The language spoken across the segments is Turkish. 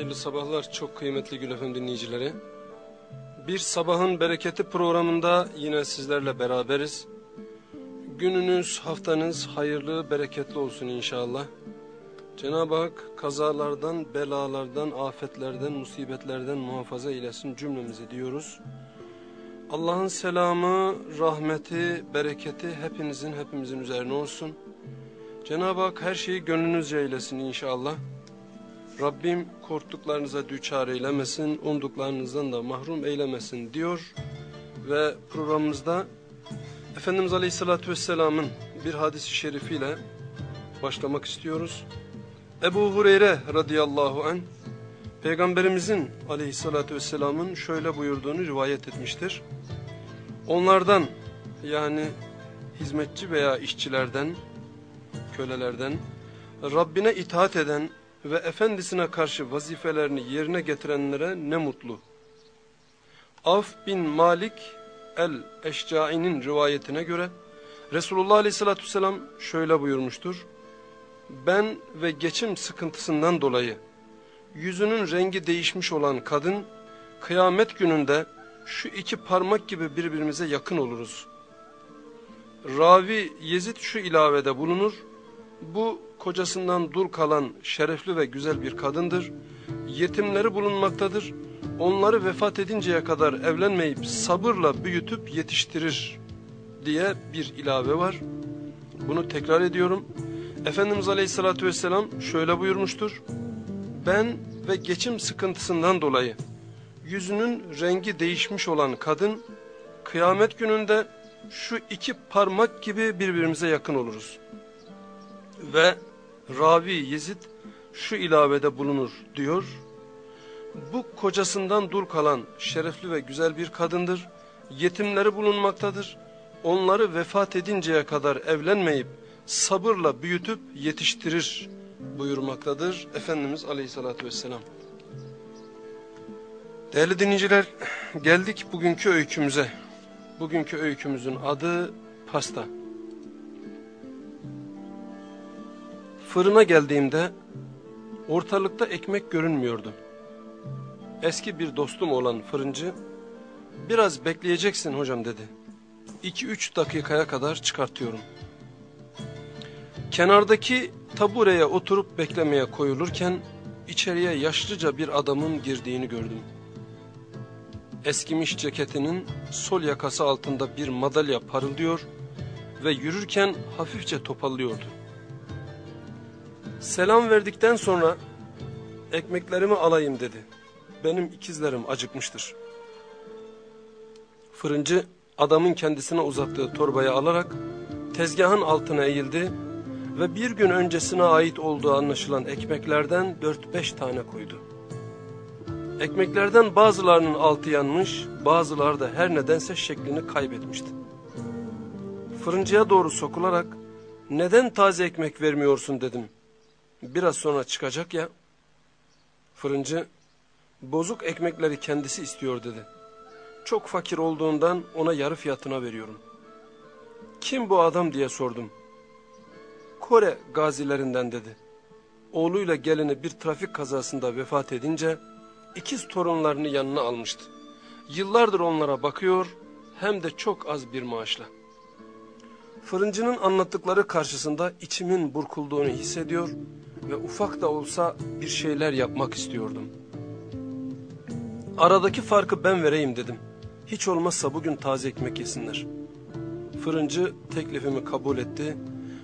hayırlı sabahlar çok kıymetli Gül Efem dinleyicileri. Bir sabahın bereketi programında yine sizlerle beraberiz. Gününüz, haftanız hayırlı, bereketli olsun inşallah. Cenab-ı Hak kazalardan, belalardan, afetlerden, musibetlerden muhafaza eylesin cümlemizi diyoruz. Allah'ın selamı, rahmeti, bereketi hepinizin, hepimizin üzerine olsun. Cenab-ı Hak her şeyi gönlünüzce eylesin inşallah. Rabbim korktuklarınıza düçar eylemesin, umduklarınızdan da mahrum eylemesin diyor. Ve programımızda Efendimiz Aleyhisselatü Vesselam'ın bir hadisi şerifiyle başlamak istiyoruz. Ebu Hureyre radıyallahu an Peygamberimizin aleyhissalatü vesselamın şöyle buyurduğunu rivayet etmiştir. Onlardan yani hizmetçi veya işçilerden, kölelerden, Rabbine itaat eden ve efendisine karşı vazifelerini yerine getirenlere ne mutlu. Af bin Malik el-Eşcai'nin rivayetine göre Resulullah Aleyhisselatü Vesselam şöyle buyurmuştur. Ben ve geçim sıkıntısından dolayı yüzünün rengi değişmiş olan kadın kıyamet gününde şu iki parmak gibi birbirimize yakın oluruz. Ravi Yezid şu ilavede bulunur. Bu kocasından dul kalan şerefli ve güzel bir kadındır. Yetimleri bulunmaktadır. Onları vefat edinceye kadar evlenmeyip sabırla büyütüp yetiştirir diye bir ilave var. Bunu tekrar ediyorum. Efendimiz Aleyhisselatü Vesselam şöyle buyurmuştur. Ben ve geçim sıkıntısından dolayı yüzünün rengi değişmiş olan kadın kıyamet gününde şu iki parmak gibi birbirimize yakın oluruz. Ve Ravi Yezid şu ilavede bulunur diyor. Bu kocasından dul kalan şerefli ve güzel bir kadındır. Yetimleri bulunmaktadır. Onları vefat edinceye kadar evlenmeyip sabırla büyütüp yetiştirir buyurmaktadır Efendimiz Aleyhisselatü Vesselam. Değerli dinleyiciler geldik bugünkü öykümüze. Bugünkü öykümüzün adı pasta. Fırına geldiğimde ortalıkta ekmek görünmüyordu. Eski bir dostum olan fırıncı biraz bekleyeceksin hocam dedi. 2-3 dakikaya kadar çıkartıyorum. Kenardaki tabureye oturup beklemeye koyulurken içeriye yaşlıca bir adamın girdiğini gördüm. Eskimiş ceketinin sol yakası altında bir madalya parıldıyor ve yürürken hafifçe topallıyordu. Selam verdikten sonra ekmeklerimi alayım dedi. Benim ikizlerim acıkmıştır. Fırıncı adamın kendisine uzattığı torbayı alarak tezgahın altına eğildi ve bir gün öncesine ait olduğu anlaşılan ekmeklerden dört beş tane koydu. Ekmeklerden bazılarının altı yanmış, bazıları da her nedense şeklini kaybetmişti. Fırıncıya doğru sokularak neden taze ekmek vermiyorsun dedim. Biraz sonra çıkacak ya. Fırıncı bozuk ekmekleri kendisi istiyor dedi. Çok fakir olduğundan ona yarı fiyatına veriyorum. Kim bu adam diye sordum. Kore gazilerinden dedi. Oğluyla gelini bir trafik kazasında vefat edince ikiz torunlarını yanına almıştı. Yıllardır onlara bakıyor hem de çok az bir maaşla. Fırıncının anlattıkları karşısında içimin burkulduğunu hissediyor ve ufak da olsa bir şeyler yapmak istiyordum. Aradaki farkı ben vereyim dedim. Hiç olmazsa bugün taze ekmek yesinler. Fırıncı teklifimi kabul etti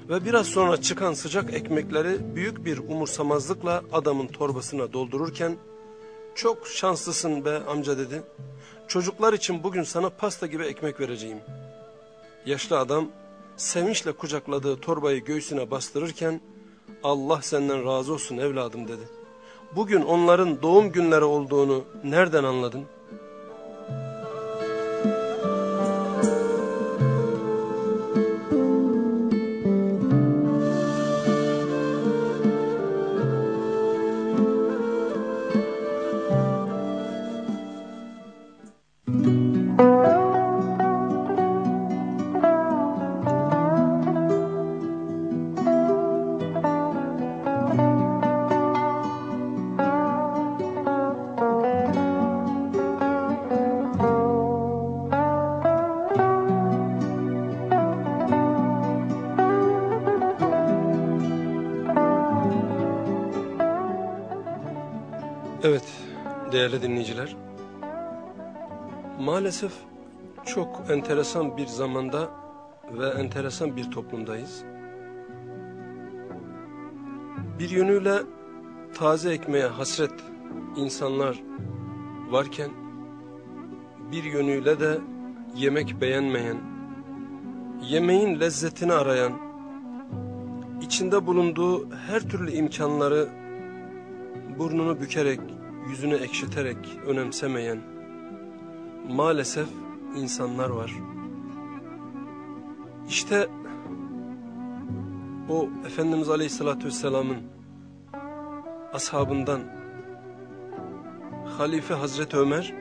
ve biraz sonra çıkan sıcak ekmekleri büyük bir umursamazlıkla adamın torbasına doldururken çok şanslısın be amca dedi. Çocuklar için bugün sana pasta gibi ekmek vereceğim. Yaşlı adam sevinçle kucakladığı torbayı göğsüne bastırırken Allah senden razı olsun evladım dedi. Bugün onların doğum günleri olduğunu nereden anladın? Enteresan bir zamanda ve enteresan bir toplumdayız. Bir yönüyle taze ekmeğe hasret insanlar varken bir yönüyle de yemek beğenmeyen, yemeğin lezzetini arayan, içinde bulunduğu her türlü imkanları burnunu bükerek, yüzünü ekşiterek önemsemeyen maalesef insanlar var. İşte o Efendimiz Aleyhisselatü Vesselam'ın ashabından Halife Hazreti Ömer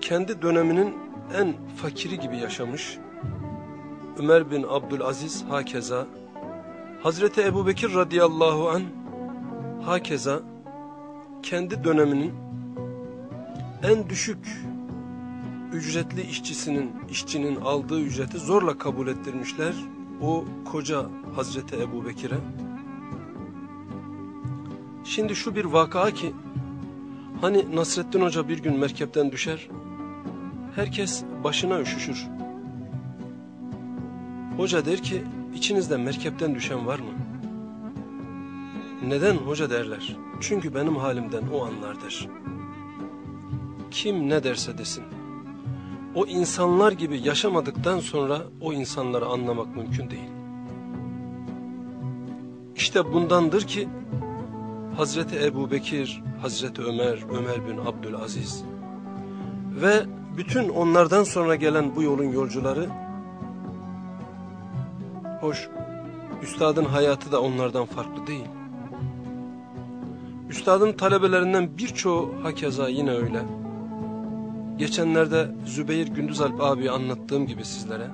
kendi döneminin en fakiri gibi yaşamış. Ömer bin Abdülaziz hakeza Hazreti Ebubekir radıyallahu an hakeza kendi döneminin en düşük ücretli işçisinin, işçinin aldığı ücreti zorla kabul ettirmişler o koca Hazreti Ebu Bekir'e. Şimdi şu bir vaka ki, hani Nasrettin Hoca bir gün merkepten düşer, herkes başına üşüşür. Hoca der ki, içinizde merkepten düşen var mı? Neden hoca derler? Çünkü benim halimden o anlardır. Kim ne derse desin. O insanlar gibi yaşamadıktan sonra o insanları anlamak mümkün değil. İşte bundandır ki Hazreti Ebu Bekir, Hazreti Ömer, Ömer bin Abdülaziz ve bütün onlardan sonra gelen bu yolun yolcuları hoş üstadın hayatı da onlardan farklı değil. Üstadın talebelerinden birçoğu hakeza yine öyle. Geçenlerde Zübeyir Gündüzalp abi anlattığım gibi sizlere.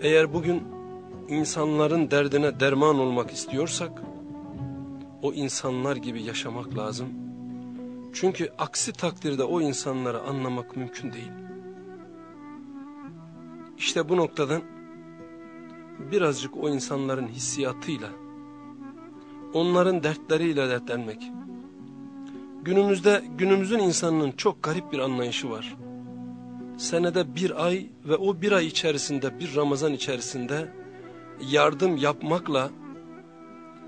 Eğer bugün insanların derdine derman olmak istiyorsak, o insanlar gibi yaşamak lazım. Çünkü aksi takdirde o insanları anlamak mümkün değil. İşte bu noktadan birazcık o insanların hissiyatıyla, onların dertleriyle dertlenmek. Günümüzde günümüzün insanının çok garip bir anlayışı var. Senede bir ay ve o bir ay içerisinde bir Ramazan içerisinde yardım yapmakla,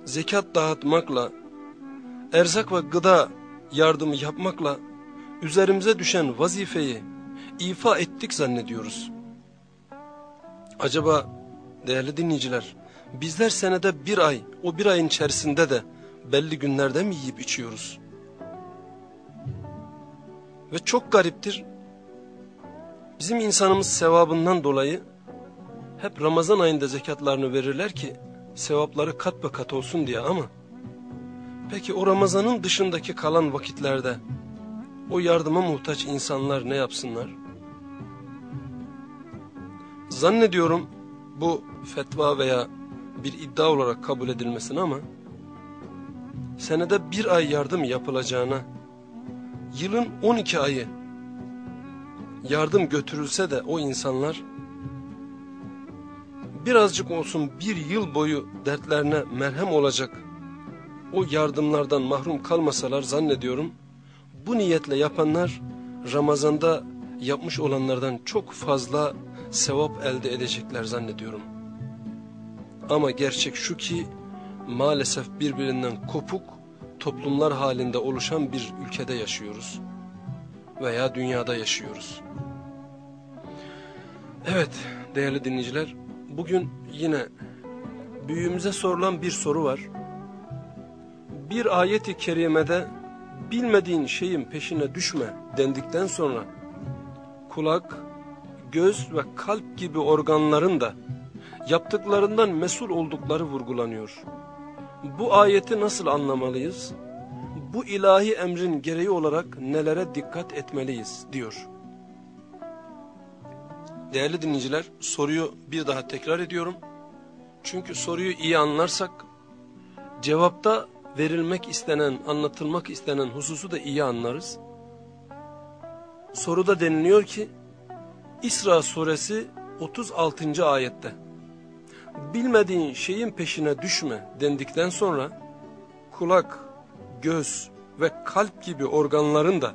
zekat dağıtmakla, erzak ve gıda yardımı yapmakla üzerimize düşen vazifeyi ifa ettik zannediyoruz. Acaba değerli dinleyiciler bizler senede bir ay o bir ayın içerisinde de belli günlerde mi yiyip içiyoruz? Ve çok gariptir bizim insanımız sevabından dolayı hep Ramazan ayında zekatlarını verirler ki sevapları kat be kat olsun diye ama peki o Ramazan'ın dışındaki kalan vakitlerde o yardıma muhtaç insanlar ne yapsınlar? Zannediyorum bu fetva veya bir iddia olarak kabul edilmesin ama senede bir ay yardım yapılacağına yılın 12 ayı yardım götürülse de o insanlar birazcık olsun bir yıl boyu dertlerine merhem olacak o yardımlardan mahrum kalmasalar zannediyorum bu niyetle yapanlar Ramazan'da yapmış olanlardan çok fazla sevap elde edecekler zannediyorum. Ama gerçek şu ki maalesef birbirinden kopuk toplumlar halinde oluşan bir ülkede yaşıyoruz veya dünyada yaşıyoruz. Evet değerli dinleyiciler bugün yine büyüğümüze sorulan bir soru var. Bir ayeti kerimede bilmediğin şeyin peşine düşme dendikten sonra kulak, göz ve kalp gibi organların da yaptıklarından mesul oldukları vurgulanıyor. Bu ayeti nasıl anlamalıyız? Bu ilahi emrin gereği olarak nelere dikkat etmeliyiz diyor. Değerli dinleyiciler soruyu bir daha tekrar ediyorum. Çünkü soruyu iyi anlarsak cevapta verilmek istenen, anlatılmak istenen hususu da iyi anlarız. Soruda deniliyor ki İsra suresi 36. ayette bilmediğin şeyin peşine düşme dendikten sonra kulak, göz ve kalp gibi organların da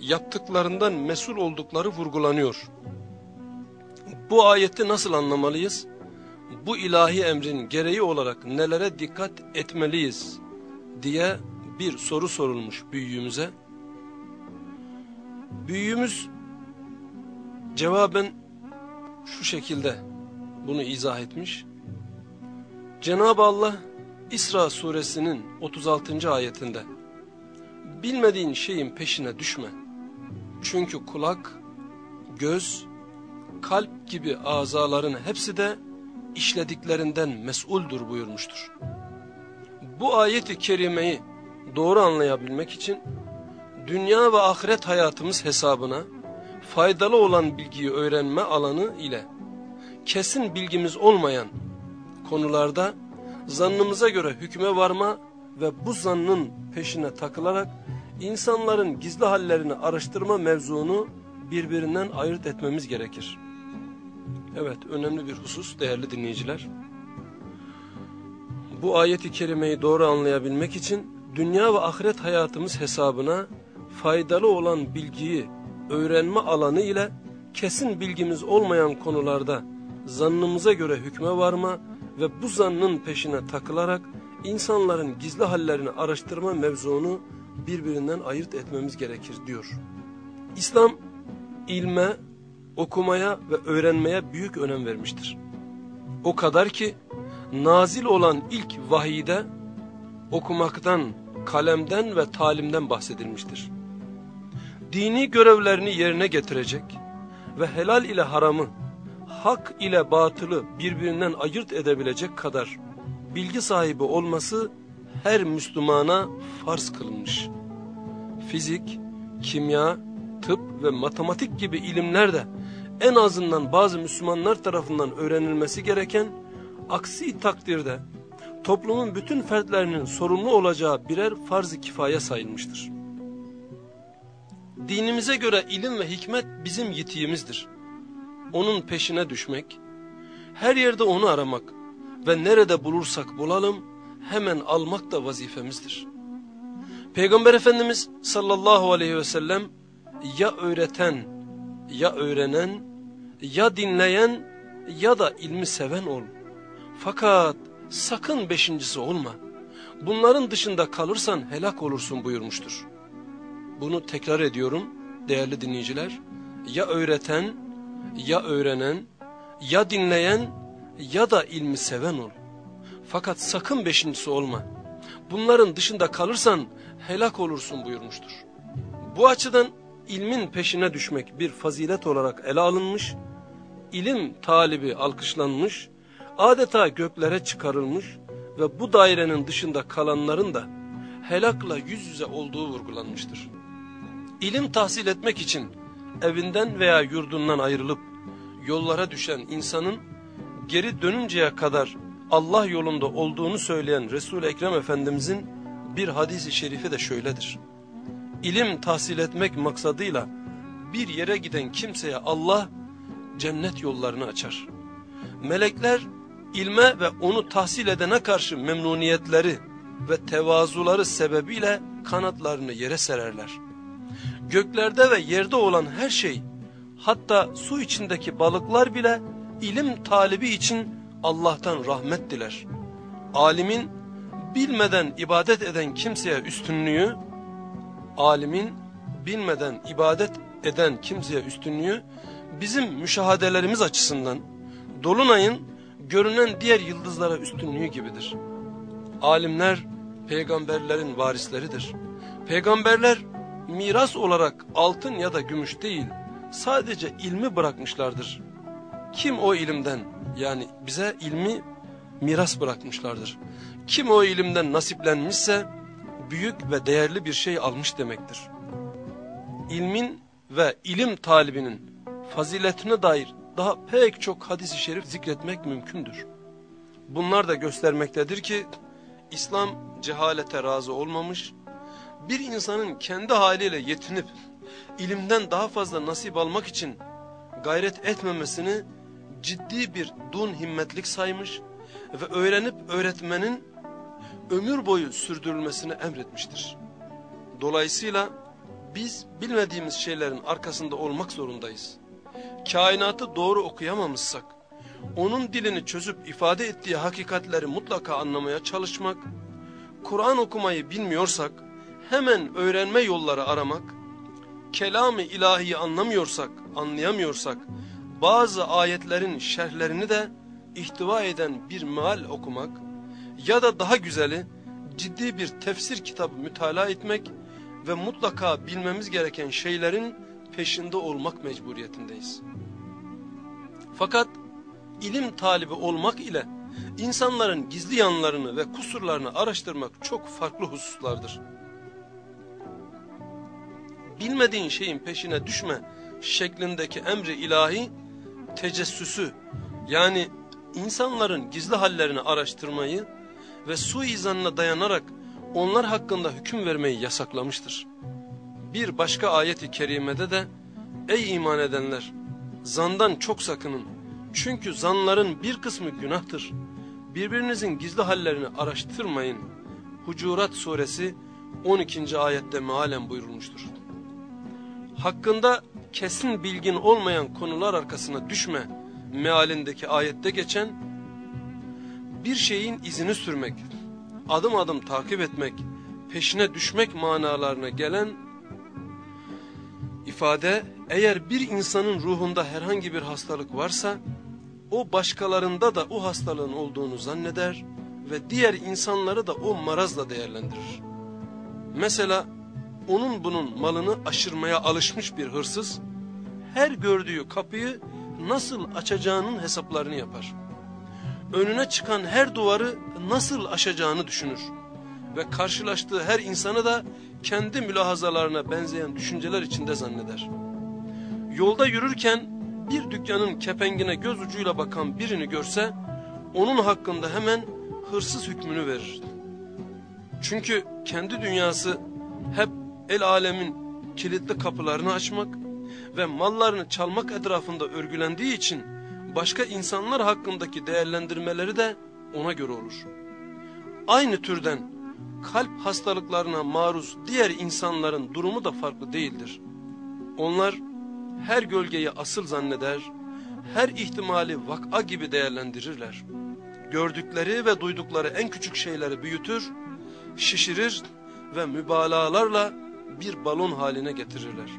yaptıklarından mesul oldukları vurgulanıyor. Bu ayeti nasıl anlamalıyız? Bu ilahi emrin gereği olarak nelere dikkat etmeliyiz diye bir soru sorulmuş büyüğümüze. Büyüğümüz cevaben şu şekilde bunu izah etmiş. Cenab-ı Allah İsra suresinin 36. ayetinde bilmediğin şeyin peşine düşme. Çünkü kulak, göz, kalp gibi azaların hepsi de işlediklerinden mesuldür buyurmuştur. Bu ayeti kerimeyi doğru anlayabilmek için dünya ve ahiret hayatımız hesabına faydalı olan bilgiyi öğrenme alanı ile kesin bilgimiz olmayan konularda zannımıza göre hükme varma ve bu zannın peşine takılarak insanların gizli hallerini araştırma mevzunu birbirinden ayırt etmemiz gerekir. Evet önemli bir husus değerli dinleyiciler. Bu ayeti kerimeyi doğru anlayabilmek için dünya ve ahiret hayatımız hesabına faydalı olan bilgiyi öğrenme alanı ile kesin bilgimiz olmayan konularda zannımıza göre hükme varma ve bu zannın peşine takılarak insanların gizli hallerini araştırma mevzunu birbirinden ayırt etmemiz gerekir diyor. İslam ilme, okumaya ve öğrenmeye büyük önem vermiştir. O kadar ki nazil olan ilk vahide okumaktan, kalemden ve talimden bahsedilmiştir. Dini görevlerini yerine getirecek ve helal ile haramı, hak ile batılı birbirinden ayırt edebilecek kadar bilgi sahibi olması her Müslümana farz kılınmış. Fizik, kimya, tıp ve matematik gibi ilimler de en azından bazı Müslümanlar tarafından öğrenilmesi gereken, aksi takdirde toplumun bütün fertlerinin sorumlu olacağı birer farz-ı kifaya sayılmıştır. Dinimize göre ilim ve hikmet bizim yitiğimizdir. Onun peşine düşmek, her yerde onu aramak ve nerede bulursak bulalım hemen almak da vazifemizdir. Peygamber Efendimiz sallallahu aleyhi ve sellem ya öğreten, ya öğrenen, ya dinleyen ya da ilmi seven ol. Fakat sakın beşincisi olma. Bunların dışında kalırsan helak olursun buyurmuştur. Bunu tekrar ediyorum değerli dinleyiciler. Ya öğreten, ya öğrenen, ya dinleyen ya da ilmi seven ol. Fakat sakın beşincisi olma. Bunların dışında kalırsan helak olursun buyurmuştur. Bu açıdan ilmin peşine düşmek bir fazilet olarak ele alınmış, ilim talibi alkışlanmış, adeta göklere çıkarılmış ve bu dairenin dışında kalanların da helakla yüz yüze olduğu vurgulanmıştır. İlim tahsil etmek için evinden veya yurdundan ayrılıp yollara düşen insanın geri dönünceye kadar Allah yolunda olduğunu söyleyen Resul-i Ekrem Efendimizin bir hadisi şerifi de şöyledir. İlim tahsil etmek maksadıyla bir yere giden kimseye Allah cennet yollarını açar. Melekler ilme ve onu tahsil edene karşı memnuniyetleri ve tevazuları sebebiyle kanatlarını yere sererler. Göklerde ve yerde olan her şey hatta su içindeki balıklar bile ilim talibi için Allah'tan rahmet diler. Alimin bilmeden ibadet eden kimseye üstünlüğü, alimin bilmeden ibadet eden kimseye üstünlüğü bizim müşahadelerimiz açısından Dolunay'ın görünen diğer yıldızlara üstünlüğü gibidir. Alimler peygamberlerin varisleridir. Peygamberler miras olarak altın ya da gümüş değil sadece ilmi bırakmışlardır. Kim o ilimden yani bize ilmi miras bırakmışlardır. Kim o ilimden nasiplenmişse büyük ve değerli bir şey almış demektir. İlmin ve ilim talibinin faziletine dair daha pek çok hadis-i şerif zikretmek mümkündür. Bunlar da göstermektedir ki İslam cehalete razı olmamış, bir insanın kendi haliyle yetinip ilimden daha fazla nasip almak için gayret etmemesini ciddi bir dun himmetlik saymış ve öğrenip öğretmenin ömür boyu sürdürülmesini emretmiştir. Dolayısıyla biz bilmediğimiz şeylerin arkasında olmak zorundayız. Kainatı doğru okuyamamışsak, onun dilini çözüp ifade ettiği hakikatleri mutlaka anlamaya çalışmak, Kur'an okumayı bilmiyorsak hemen öğrenme yolları aramak, kelamı ilahiyi anlamıyorsak, anlayamıyorsak, bazı ayetlerin şerhlerini de ihtiva eden bir meal okumak ya da daha güzeli ciddi bir tefsir kitabı mütalaa etmek ve mutlaka bilmemiz gereken şeylerin peşinde olmak mecburiyetindeyiz. Fakat ilim talibi olmak ile insanların gizli yanlarını ve kusurlarını araştırmak çok farklı hususlardır. Bilmediğin şeyin peşine düşme şeklindeki emri ilahi tecessüsü yani insanların gizli hallerini araştırmayı ve suizanına dayanarak onlar hakkında hüküm vermeyi yasaklamıştır. Bir başka ayeti kerimede de ey iman edenler zandan çok sakının çünkü zanların bir kısmı günahtır. Birbirinizin gizli hallerini araştırmayın. Hucurat suresi 12. ayette mealen buyurulmuştur. Hakkında kesin bilgin olmayan konular arkasına düşme mealindeki ayette geçen bir şeyin izini sürmek, adım adım takip etmek, peşine düşmek manalarına gelen ifade eğer bir insanın ruhunda herhangi bir hastalık varsa o başkalarında da o hastalığın olduğunu zanneder ve diğer insanları da o marazla değerlendirir. Mesela onun bunun malını aşırmaya alışmış bir hırsız her gördüğü kapıyı nasıl açacağının hesaplarını yapar. Önüne çıkan her duvarı nasıl aşacağını düşünür ve karşılaştığı her insanı da kendi mülahazalarına benzeyen düşünceler içinde zanneder. Yolda yürürken bir dükkanın kepengine göz ucuyla bakan birini görse onun hakkında hemen hırsız hükmünü verir. Çünkü kendi dünyası hep el alemin kilitli kapılarını açmak ve mallarını çalmak etrafında örgülendiği için başka insanlar hakkındaki değerlendirmeleri de ona göre olur. Aynı türden kalp hastalıklarına maruz diğer insanların durumu da farklı değildir. Onlar her gölgeyi asıl zanneder, her ihtimali vak'a gibi değerlendirirler. Gördükleri ve duydukları en küçük şeyleri büyütür, şişirir ve mübalağalarla bir balon haline getirirler.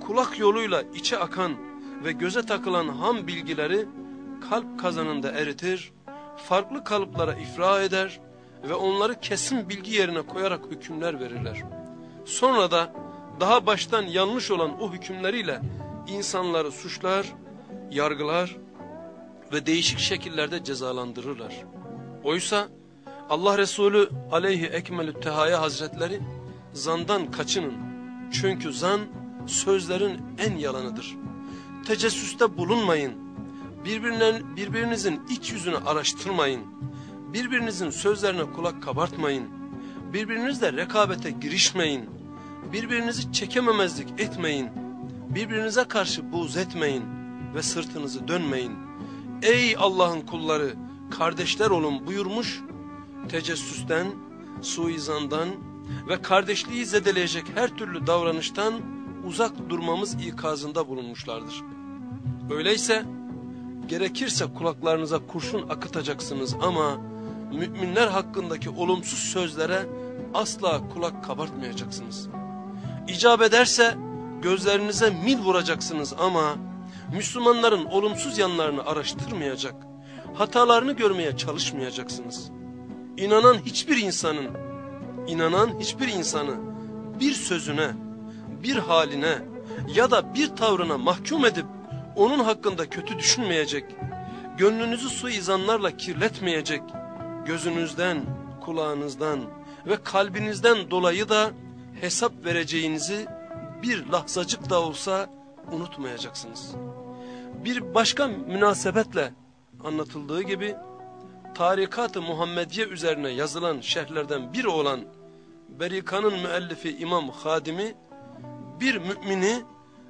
Kulak yoluyla içe akan ve göze takılan ham bilgileri kalp kazanında eritir, farklı kalıplara ifra eder ve onları kesin bilgi yerine koyarak hükümler verirler. Sonra da daha baştan yanlış olan o hükümleriyle insanları suçlar, yargılar ve değişik şekillerde cezalandırırlar. Oysa Allah Resulü aleyhi ekmelü tehaya hazretleri zandan kaçının. Çünkü zan sözlerin en yalanıdır. Tecessüste bulunmayın. Birbirine, birbirinizin iç yüzünü araştırmayın. Birbirinizin sözlerine kulak kabartmayın. Birbirinizle rekabete girişmeyin. Birbirinizi çekememezlik etmeyin. Birbirinize karşı buğz etmeyin ve sırtınızı dönmeyin. Ey Allah'ın kulları, kardeşler olun buyurmuş. Tecessüsten, suizandan ve kardeşliği zedeleyecek her türlü davranıştan uzak durmamız ikazında bulunmuşlardır. Öyleyse gerekirse kulaklarınıza kurşun akıtacaksınız ama müminler hakkındaki olumsuz sözlere asla kulak kabartmayacaksınız. İcap ederse gözlerinize mil vuracaksınız ama Müslümanların olumsuz yanlarını araştırmayacak, hatalarını görmeye çalışmayacaksınız. İnanan hiçbir insanın, inanan hiçbir insanı bir sözüne, bir haline ya da bir tavrına mahkum edip onun hakkında kötü düşünmeyecek, gönlünüzü suizanlarla kirletmeyecek, gözünüzden, kulağınızdan ve kalbinizden dolayı da hesap vereceğinizi bir lahzacık da olsa unutmayacaksınız. Bir başka münasebetle anlatıldığı gibi Tarikat-ı Muhammediye üzerine yazılan şerhlerden biri olan Berika'nın müellifi İmam Hadimi bir mümini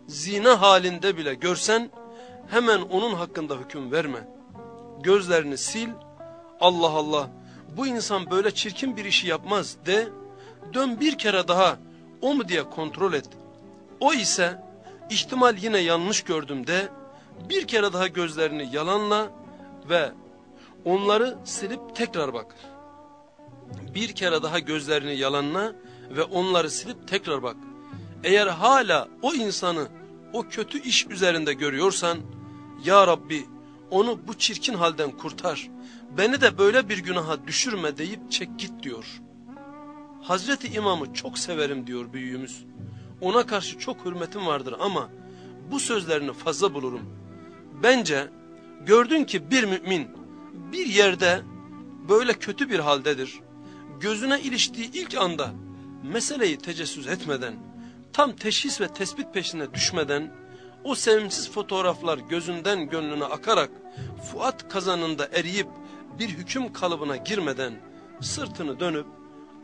zina halinde bile görsen hemen onun hakkında hüküm verme. Gözlerini sil Allah Allah bu insan böyle çirkin bir işi yapmaz de dön bir kere daha o mu diye kontrol et. O ise ihtimal yine yanlış gördüm de bir kere daha gözlerini yalanla ve onları silip tekrar bak. Bir kere daha gözlerini yalanla ve onları silip tekrar bak. Eğer hala o insanı o kötü iş üzerinde görüyorsan Ya Rabbi onu bu çirkin halden kurtar. Beni de böyle bir günaha düşürme deyip çek git diyor. Hazreti İmam'ı çok severim diyor büyüğümüz. Ona karşı çok hürmetim vardır ama bu sözlerini fazla bulurum. Bence gördün ki bir mümin bir yerde böyle kötü bir haldedir. Gözüne iliştiği ilk anda meseleyi tecessüs etmeden, tam teşhis ve tespit peşine düşmeden, o sevimsiz fotoğraflar gözünden gönlüne akarak, Fuat kazanında eriyip bir hüküm kalıbına girmeden, sırtını dönüp,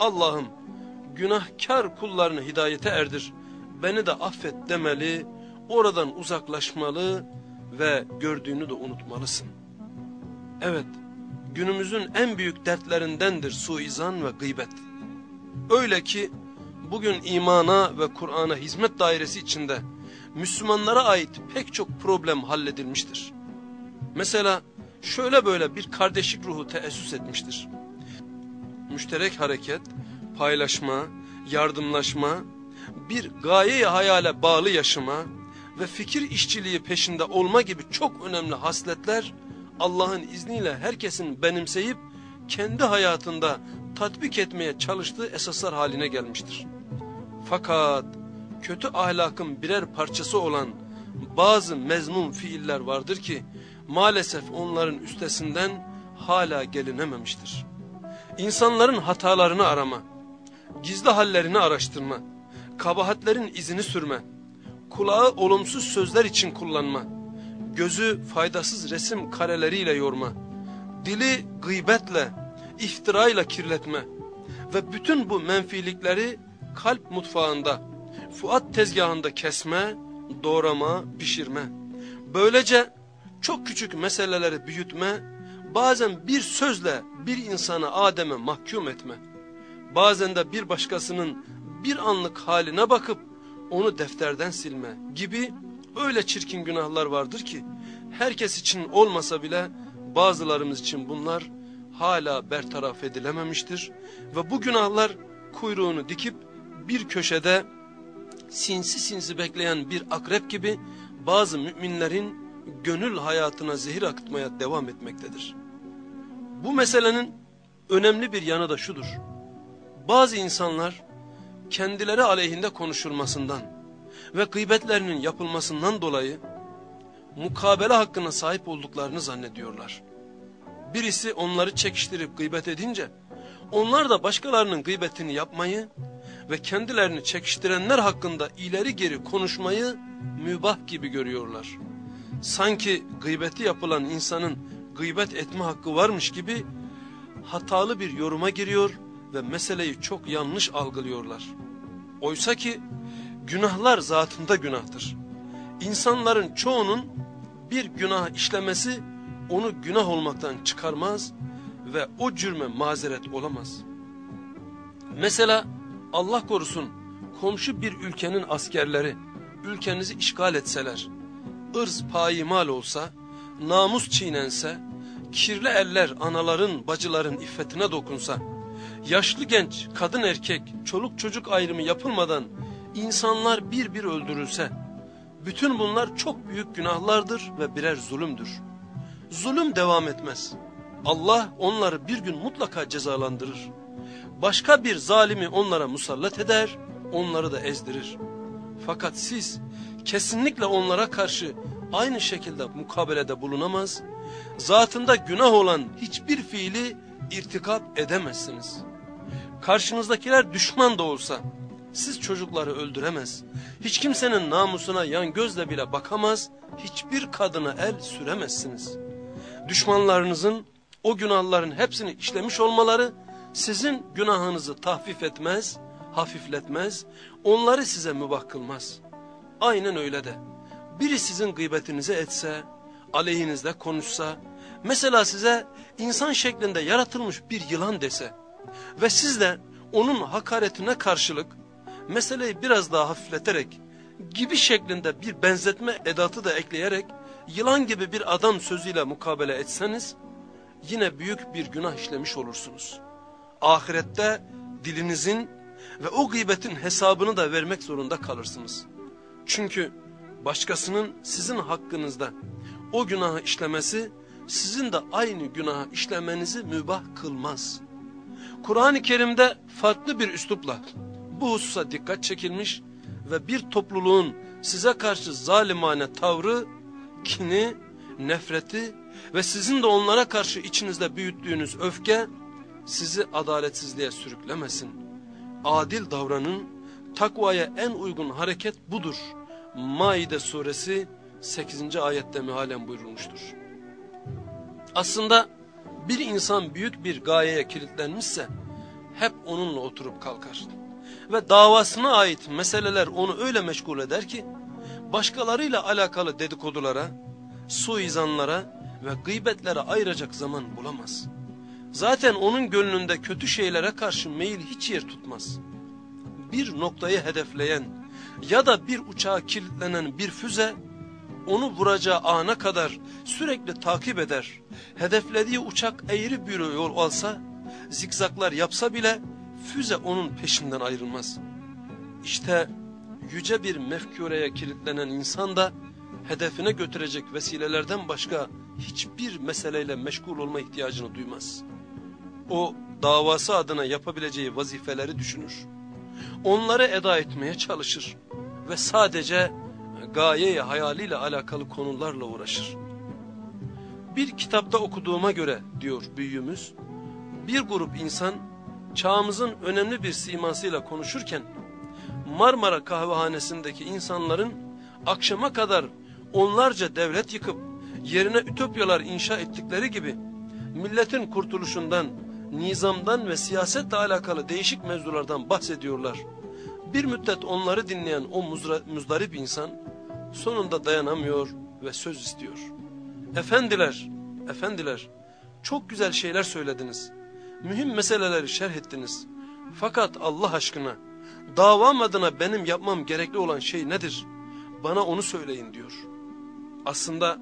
Allah'ım günahkar kullarını hidayete erdir, beni de affet demeli, oradan uzaklaşmalı ve gördüğünü de unutmalısın. Evet, günümüzün en büyük dertlerindendir suizan ve gıybet. Öyle ki bugün imana ve Kur'an'a hizmet dairesi içinde Müslümanlara ait pek çok problem halledilmiştir. Mesela şöyle böyle bir kardeşlik ruhu teessüs etmiştir. Müşterek hareket, paylaşma, yardımlaşma, bir gaye hayale bağlı yaşama ve fikir işçiliği peşinde olma gibi çok önemli hasletler Allah'ın izniyle herkesin benimseyip kendi hayatında tatbik etmeye çalıştığı esaslar haline gelmiştir. Fakat kötü ahlakın birer parçası olan bazı mezmum fiiller vardır ki maalesef onların üstesinden hala gelinememiştir. İnsanların hatalarını arama, gizli hallerini araştırma, kabahatlerin izini sürme, kulağı olumsuz sözler için kullanma, gözü faydasız resim kareleriyle yorma, dili gıybetle, iftirayla kirletme ve bütün bu menfilikleri kalp mutfağında, fuat tezgahında kesme, doğrama, pişirme. Böylece çok küçük meseleleri büyütme, bazen bir sözle bir insanı Adem'e mahkum etme. Bazen de bir başkasının bir anlık haline bakıp onu defterden silme gibi öyle çirkin günahlar vardır ki herkes için olmasa bile bazılarımız için bunlar hala bertaraf edilememiştir. Ve bu günahlar kuyruğunu dikip bir köşede sinsi sinsi bekleyen bir akrep gibi bazı müminlerin gönül hayatına zehir akıtmaya devam etmektedir. Bu meselenin önemli bir yanı da şudur. Bazı insanlar kendileri aleyhinde konuşulmasından ve gıybetlerinin yapılmasından dolayı mukabele hakkına sahip olduklarını zannediyorlar. Birisi onları çekiştirip gıybet edince onlar da başkalarının gıybetini yapmayı ve kendilerini çekiştirenler hakkında ileri geri konuşmayı mübah gibi görüyorlar. Sanki gıybeti yapılan insanın gıybet etme hakkı varmış gibi hatalı bir yoruma giriyor ve meseleyi çok yanlış algılıyorlar. Oysa ki günahlar zatında günahtır. İnsanların çoğunun bir günah işlemesi onu günah olmaktan çıkarmaz ve o cürme mazeret olamaz. Mesela Allah korusun komşu bir ülkenin askerleri ülkenizi işgal etseler, ırz payimal olsa, namus çiğnense, kirli eller anaların, bacıların iffetine dokunsa, yaşlı genç, kadın erkek, çoluk çocuk ayrımı yapılmadan insanlar bir bir öldürülse, bütün bunlar çok büyük günahlardır ve birer zulümdür. Zulüm devam etmez. Allah onları bir gün mutlaka cezalandırır. Başka bir zalimi onlara musallat eder, onları da ezdirir. Fakat siz kesinlikle onlara karşı aynı şekilde mukabelede bulunamaz, zatında günah olan hiçbir fiili irtikap edemezsiniz. Karşınızdakiler düşman da olsa, siz çocukları öldüremez, hiç kimsenin namusuna yan gözle bile bakamaz, hiçbir kadına el süremezsiniz. Düşmanlarınızın o günahların hepsini işlemiş olmaları sizin günahınızı tahfif etmez, hafifletmez, onları size mübah kılmaz. Aynen öyle de. Biri sizin gıybetinize etse, aleyhinizde konuşsa Mesela size insan şeklinde yaratılmış bir yılan dese ve siz de onun hakaretine karşılık meseleyi biraz daha hafifleterek gibi şeklinde bir benzetme edatı da ekleyerek yılan gibi bir adam sözüyle mukabele etseniz yine büyük bir günah işlemiş olursunuz. Ahirette dilinizin ve o gıybetin hesabını da vermek zorunda kalırsınız. Çünkü başkasının sizin hakkınızda o günahı işlemesi sizin de aynı günahı işlemenizi mübah kılmaz. Kur'an-ı Kerim'de farklı bir üslupla bu hususa dikkat çekilmiş ve bir topluluğun size karşı zalimane tavrı, kini, nefreti ve sizin de onlara karşı içinizde büyüttüğünüz öfke sizi adaletsizliğe sürüklemesin. Adil davranın, takvaya en uygun hareket budur. Maide suresi 8. ayette mealen buyurulmuştur. Aslında bir insan büyük bir gayeye kilitlenmişse hep onunla oturup kalkar. Ve davasına ait meseleler onu öyle meşgul eder ki başkalarıyla alakalı dedikodulara, suizanlara ve gıybetlere ayıracak zaman bulamaz. Zaten onun gönlünde kötü şeylere karşı meyil hiç yer tutmaz. Bir noktayı hedefleyen ya da bir uçağa kilitlenen bir füze onu vuracağı ana kadar sürekli takip eder. Hedeflediği uçak eğri bir yol alsa, zikzaklar yapsa bile füze onun peşinden ayrılmaz. İşte yüce bir mefkureye kilitlenen insan da hedefine götürecek vesilelerden başka hiçbir meseleyle meşgul olma ihtiyacını duymaz. O davası adına yapabileceği vazifeleri düşünür. Onları eda etmeye çalışır ve sadece gaye hayaliyle alakalı konularla uğraşır. Bir kitapta okuduğuma göre diyor büyüğümüz, bir grup insan çağımızın önemli bir simasıyla konuşurken Marmara kahvehanesindeki insanların akşama kadar onlarca devlet yıkıp yerine ütopyalar inşa ettikleri gibi milletin kurtuluşundan, nizamdan ve siyasetle alakalı değişik mevzulardan bahsediyorlar. Bir müddet onları dinleyen o muzdarip insan sonunda dayanamıyor ve söz istiyor. Efendiler, efendiler çok güzel şeyler söylediniz. Mühim meseleleri şerh ettiniz. Fakat Allah aşkına davam adına benim yapmam gerekli olan şey nedir? Bana onu söyleyin diyor. Aslında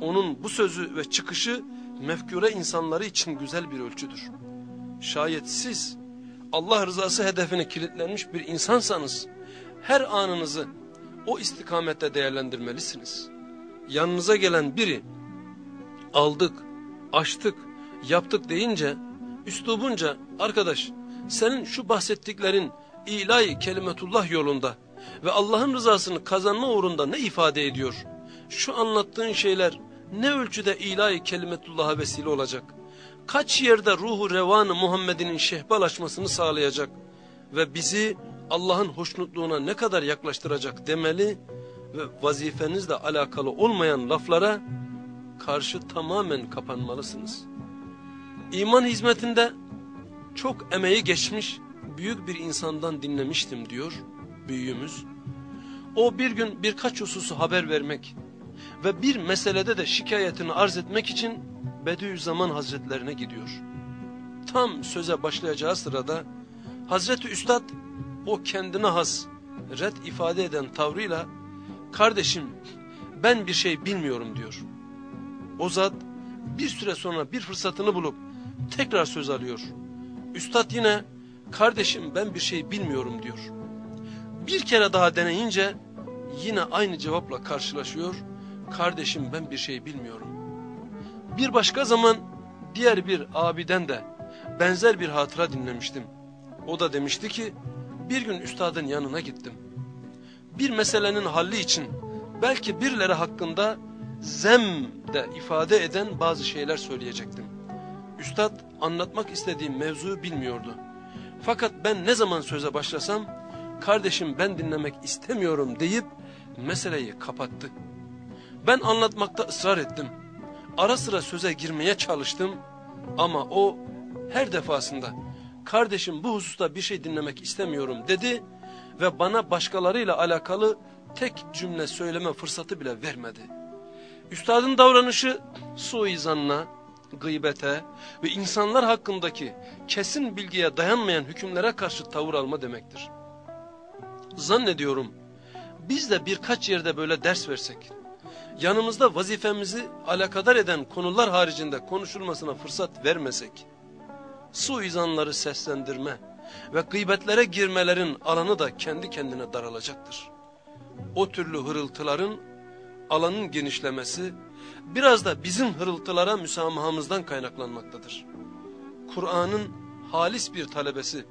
onun bu sözü ve çıkışı mefkure insanları için güzel bir ölçüdür. Şayet siz Allah rızası hedefine kilitlenmiş bir insansanız her anınızı o istikamette değerlendirmelisiniz. Yanınıza gelen biri aldık, açtık, yaptık deyince üslubunca arkadaş senin şu bahsettiklerin ilahi kelimetullah yolunda ve Allah'ın rızasını kazanma uğrunda ne ifade ediyor? Şu anlattığın şeyler ne ölçüde ilahi kelimetullah'a vesile olacak? Kaç yerde ruhu revanı Muhammed'in şehbalaşmasını sağlayacak ve bizi Allah'ın hoşnutluğuna ne kadar yaklaştıracak demeli ve vazifenizle alakalı olmayan laflara karşı tamamen kapanmalısınız. İman hizmetinde çok emeği geçmiş büyük bir insandan dinlemiştim diyor büyüğümüz. O bir gün birkaç hususu haber vermek ve bir meselede de şikayetini arz etmek için Bediüzzaman Hazretlerine gidiyor. Tam söze başlayacağı sırada Hazreti Üstad o kendine has red ifade eden tavrıyla kardeşim ben bir şey bilmiyorum diyor. O zat bir süre sonra bir fırsatını bulup tekrar söz alıyor. Üstad yine kardeşim ben bir şey bilmiyorum diyor. Bir kere daha deneyince yine aynı cevapla karşılaşıyor. Kardeşim ben bir şey bilmiyorum. Bir başka zaman diğer bir abiden de benzer bir hatıra dinlemiştim. O da demişti ki bir gün üstadın yanına gittim. Bir meselenin halli için belki birileri hakkında zem de ifade eden bazı şeyler söyleyecektim. Üstad anlatmak istediğim mevzuyu bilmiyordu. Fakat ben ne zaman söze başlasam kardeşim ben dinlemek istemiyorum deyip meseleyi kapattı. Ben anlatmakta ısrar ettim. Ara sıra söze girmeye çalıştım ama o her defasında kardeşim bu hususta bir şey dinlemek istemiyorum dedi ve bana başkalarıyla alakalı tek cümle söyleme fırsatı bile vermedi. Üstadın davranışı suizanla, gıybete ve insanlar hakkındaki kesin bilgiye dayanmayan hükümlere karşı tavır alma demektir. Zannediyorum biz de birkaç yerde böyle ders versek, yanımızda vazifemizi alakadar eden konular haricinde konuşulmasına fırsat vermesek, suizanları seslendirme ve gıybetlere girmelerin alanı da kendi kendine daralacaktır. O türlü hırıltıların alanın genişlemesi biraz da bizim hırıltılara müsamahamızdan kaynaklanmaktadır. Kur'an'ın halis bir talebesi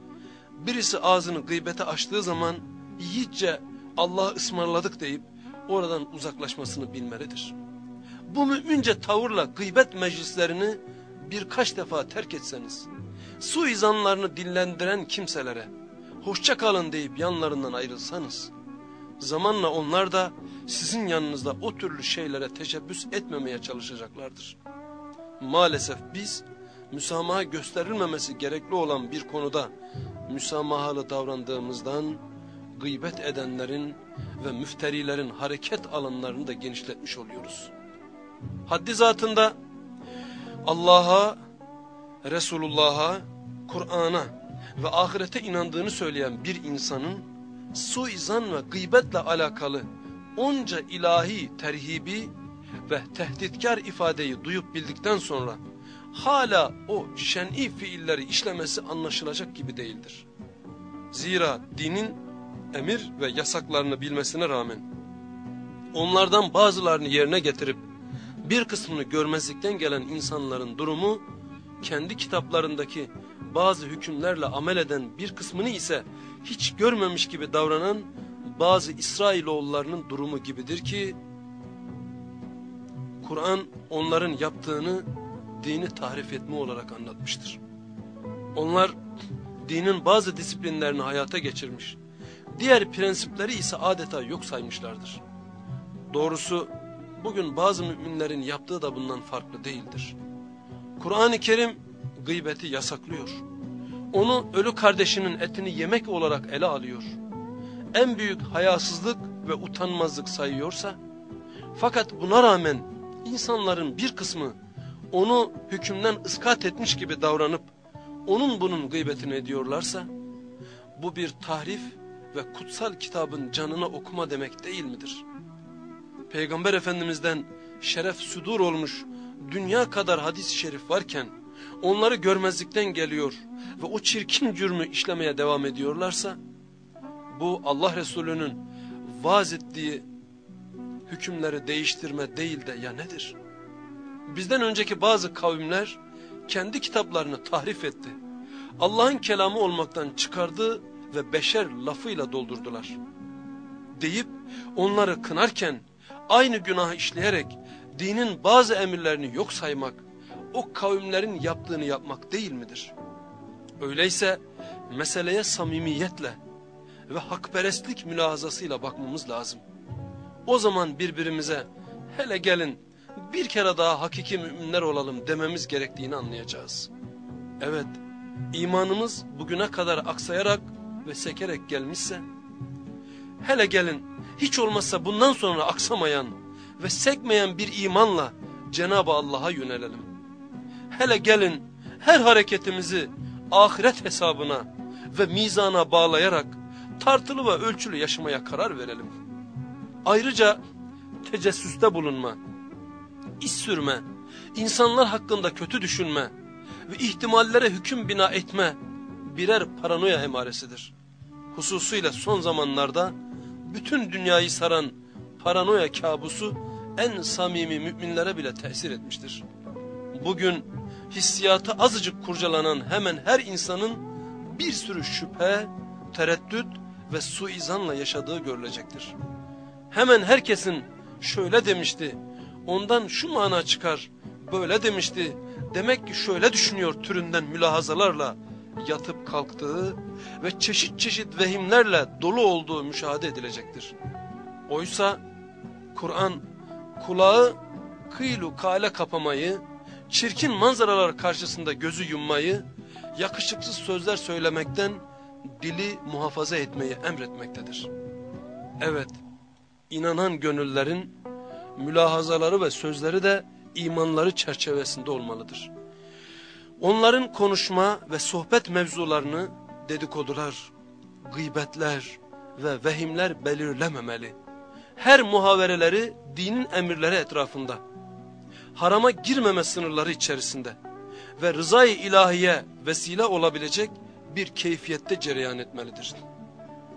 birisi ağzını gıybete açtığı zaman yiğitçe Allah'a ısmarladık deyip oradan uzaklaşmasını bilmelidir. Bu mümince tavırla gıybet meclislerini birkaç defa terk etseniz, suizanlarını dillendiren kimselere hoşça kalın deyip yanlarından ayrılsanız, zamanla onlar da sizin yanınızda o türlü şeylere teşebbüs etmemeye çalışacaklardır. Maalesef biz müsamaha gösterilmemesi gerekli olan bir konuda müsamahalı davrandığımızdan gıybet edenlerin ve müfterilerin hareket alanlarını da genişletmiş oluyoruz. Haddi zatında Allah'a, Resulullah'a, Kur'an'a ve ahirete inandığını söyleyen bir insanın suizan ve gıybetle alakalı onca ilahi terhibi ve tehditkar ifadeyi duyup bildikten sonra hala o şen'i fiilleri işlemesi anlaşılacak gibi değildir. Zira dinin emir ve yasaklarını bilmesine rağmen onlardan bazılarını yerine getirip bir kısmını görmezlikten gelen insanların durumu kendi kitaplarındaki bazı hükümlerle amel eden bir kısmını ise hiç görmemiş gibi davranan bazı İsrailoğullarının durumu gibidir ki Kur'an onların yaptığını dini tahrif etme olarak anlatmıştır. Onlar dinin bazı disiplinlerini hayata geçirmiş, diğer prensipleri ise adeta yok saymışlardır. Doğrusu bugün bazı müminlerin yaptığı da bundan farklı değildir. Kur'an-ı Kerim gıybeti yasaklıyor. Onu ölü kardeşinin etini yemek olarak ele alıyor. En büyük hayasızlık ve utanmazlık sayıyorsa, fakat buna rağmen insanların bir kısmı onu hükümden ıskat etmiş gibi davranıp onun bunun gıybetini ediyorlarsa, bu bir tahrif ve kutsal kitabın canına okuma demek değil midir? Peygamber Efendimiz'den şeref sudur olmuş dünya kadar hadis-i şerif varken onları görmezlikten geliyor ve o çirkin cürmü işlemeye devam ediyorlarsa bu Allah Resulü'nün vaaz ettiği hükümleri değiştirme değil de ya nedir? Bizden önceki bazı kavimler kendi kitaplarını tahrif etti. Allah'ın kelamı olmaktan çıkardı ve beşer lafıyla doldurdular. Deyip onları kınarken aynı günahı işleyerek dinin bazı emirlerini yok saymak, o kavimlerin yaptığını yapmak değil midir? Öyleyse meseleye samimiyetle ve hakperestlik mülahazasıyla bakmamız lazım. O zaman birbirimize hele gelin bir kere daha hakiki müminler olalım dememiz gerektiğini anlayacağız. Evet, imanımız bugüne kadar aksayarak ve sekerek gelmişse, hele gelin hiç olmazsa bundan sonra aksamayan ve sekmeyen bir imanla Cenab-ı Allah'a yönelelim. Hele gelin her hareketimizi ahiret hesabına ve mizana bağlayarak tartılı ve ölçülü yaşamaya karar verelim. Ayrıca tecessüste bulunma, iş sürme, insanlar hakkında kötü düşünme ve ihtimallere hüküm bina etme birer paranoya emaresidir. Hususuyla son zamanlarda bütün dünyayı saran paranoya kabusu en samimi müminlere bile tesir etmiştir. Bugün hissiyatı azıcık kurcalanan hemen her insanın bir sürü şüphe, tereddüt ve suizanla yaşadığı görülecektir. Hemen herkesin şöyle demişti, ondan şu mana çıkar, böyle demişti, demek ki şöyle düşünüyor türünden mülahazalarla yatıp kalktığı ve çeşit çeşit vehimlerle dolu olduğu müşahede edilecektir. Oysa Kur'an kulağı kıylu kale kapamayı, çirkin manzaralar karşısında gözü yummayı, yakışıksız sözler söylemekten dili muhafaza etmeyi emretmektedir. Evet, inanan gönüllerin mülahazaları ve sözleri de imanları çerçevesinde olmalıdır. Onların konuşma ve sohbet mevzularını dedikodular, gıybetler ve vehimler belirlememeli. Her muhavereleri dinin emirleri etrafında, harama girmeme sınırları içerisinde ve rızayı ilahiye vesile olabilecek bir keyfiyette cereyan etmelidir.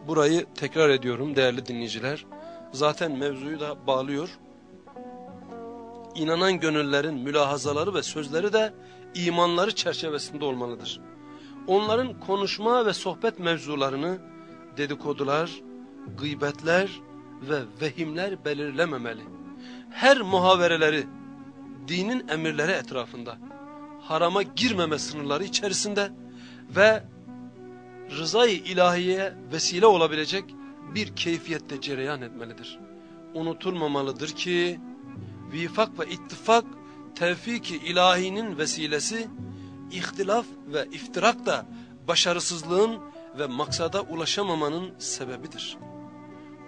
Burayı tekrar ediyorum değerli dinleyiciler. Zaten mevzuyu da bağlıyor. İnanan gönüllerin mülahazaları ve sözleri de imanları çerçevesinde olmalıdır. Onların konuşma ve sohbet mevzularını dedikodular, gıybetler ve vehimler belirlememeli. Her muhavereleri dinin emirleri etrafında, harama girmeme sınırları içerisinde ve rızayı ilahiye vesile olabilecek bir keyfiyette cereyan etmelidir. Unutulmamalıdır ki vifak ve ittifak tevfik-i ilahinin vesilesi, ihtilaf ve iftirak da başarısızlığın ve maksada ulaşamamanın sebebidir.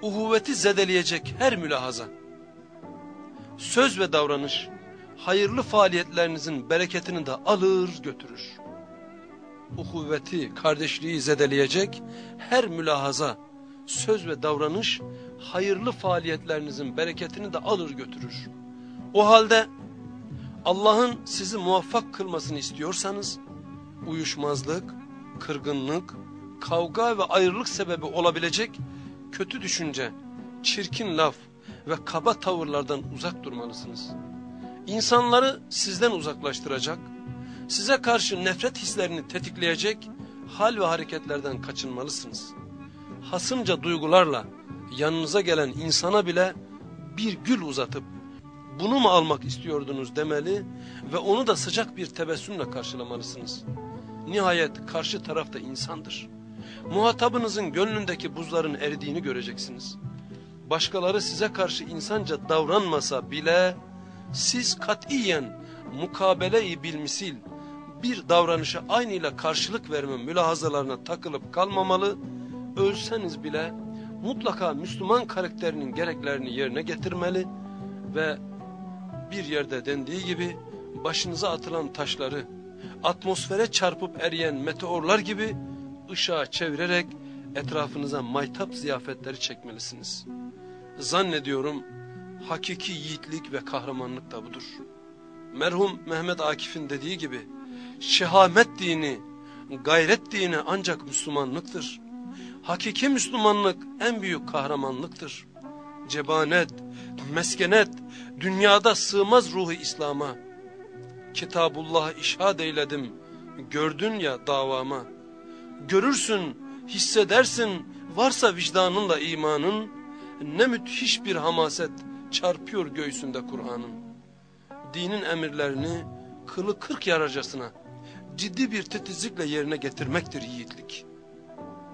Uhuvveti zedeleyecek her mülahaza, söz ve davranış, hayırlı faaliyetlerinizin bereketini de alır götürür. Uhuvveti, kardeşliği zedeleyecek her mülahaza, söz ve davranış, hayırlı faaliyetlerinizin bereketini de alır götürür. O halde Allah'ın sizi muvaffak kılmasını istiyorsanız, uyuşmazlık, kırgınlık, kavga ve ayrılık sebebi olabilecek kötü düşünce, çirkin laf ve kaba tavırlardan uzak durmalısınız. İnsanları sizden uzaklaştıracak, size karşı nefret hislerini tetikleyecek hal ve hareketlerden kaçınmalısınız. Hasımca duygularla yanınıza gelen insana bile bir gül uzatıp bunu mu almak istiyordunuz demeli ve onu da sıcak bir tebessümle karşılamalısınız. Nihayet karşı tarafta insandır. Muhatabınızın gönlündeki buzların eridiğini göreceksiniz. Başkaları size karşı insanca davranmasa bile siz katiyen mukabele-i bilmisil bir davranışa aynıyla karşılık verme mülahazalarına takılıp kalmamalı, ölseniz bile mutlaka Müslüman karakterinin gereklerini yerine getirmeli ve bir yerde dendiği gibi başınıza atılan taşları atmosfere çarpıp eriyen meteorlar gibi ışığa çevirerek etrafınıza maytap ziyafetleri çekmelisiniz. Zannediyorum hakiki yiğitlik ve kahramanlık da budur. Merhum Mehmet Akif'in dediği gibi şehamet dini, gayret dini ancak Müslümanlıktır. Hakiki Müslümanlık en büyük kahramanlıktır. Cebanet, meskenet, dünyada sığmaz ruhu İslam'a. Kitabullah'ı işhad eyledim, gördün ya davama. Görürsün, hissedersin, varsa vicdanınla imanın, ne müthiş bir hamaset çarpıyor göğsünde Kur'an'ın. Dinin emirlerini kılı kırk yararcasına, ciddi bir titizlikle yerine getirmektir yiğitlik.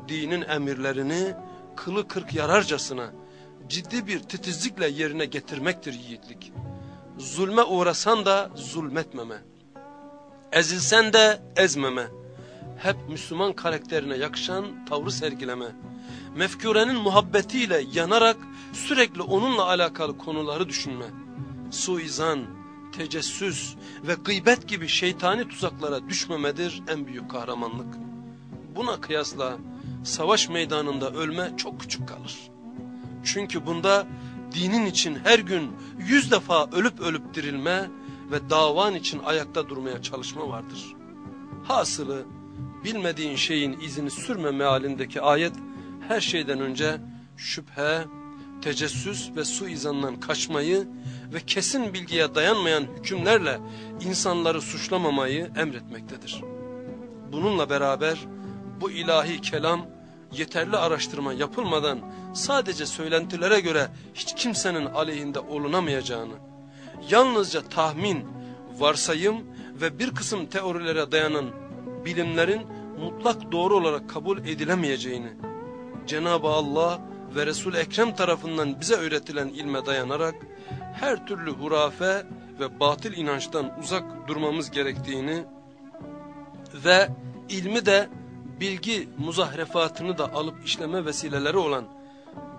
Dinin emirlerini kılı kırk yararcasına, ciddi bir titizlikle yerine getirmektir yiğitlik. Zulme uğrasan da zulmetmeme. Ezilsen de ezmeme. Hep Müslüman karakterine yakışan tavrı sergileme. Mefkurenin muhabbetiyle yanarak sürekli onunla alakalı konuları düşünme. Suizan, tecessüs ve gıybet gibi şeytani tuzaklara düşmemedir en büyük kahramanlık. Buna kıyasla savaş meydanında ölme çok küçük kalır. Çünkü bunda dinin için her gün yüz defa ölüp ölüp dirilme ve davan için ayakta durmaya çalışma vardır. Hasılı bilmediğin şeyin izini sürme mealindeki ayet her şeyden önce şüphe, tecessüs ve suizandan kaçmayı ve kesin bilgiye dayanmayan hükümlerle insanları suçlamamayı emretmektedir. Bununla beraber bu ilahi kelam yeterli araştırma yapılmadan sadece söylentilere göre hiç kimsenin aleyhinde olunamayacağını, yalnızca tahmin, varsayım ve bir kısım teorilere dayanan bilimlerin mutlak doğru olarak kabul edilemeyeceğini, Cenab-ı Allah ve Resul-i Ekrem tarafından bize öğretilen ilme dayanarak her türlü hurafe ve batıl inançtan uzak durmamız gerektiğini ve ilmi de bilgi muzahrefatını da alıp işleme vesileleri olan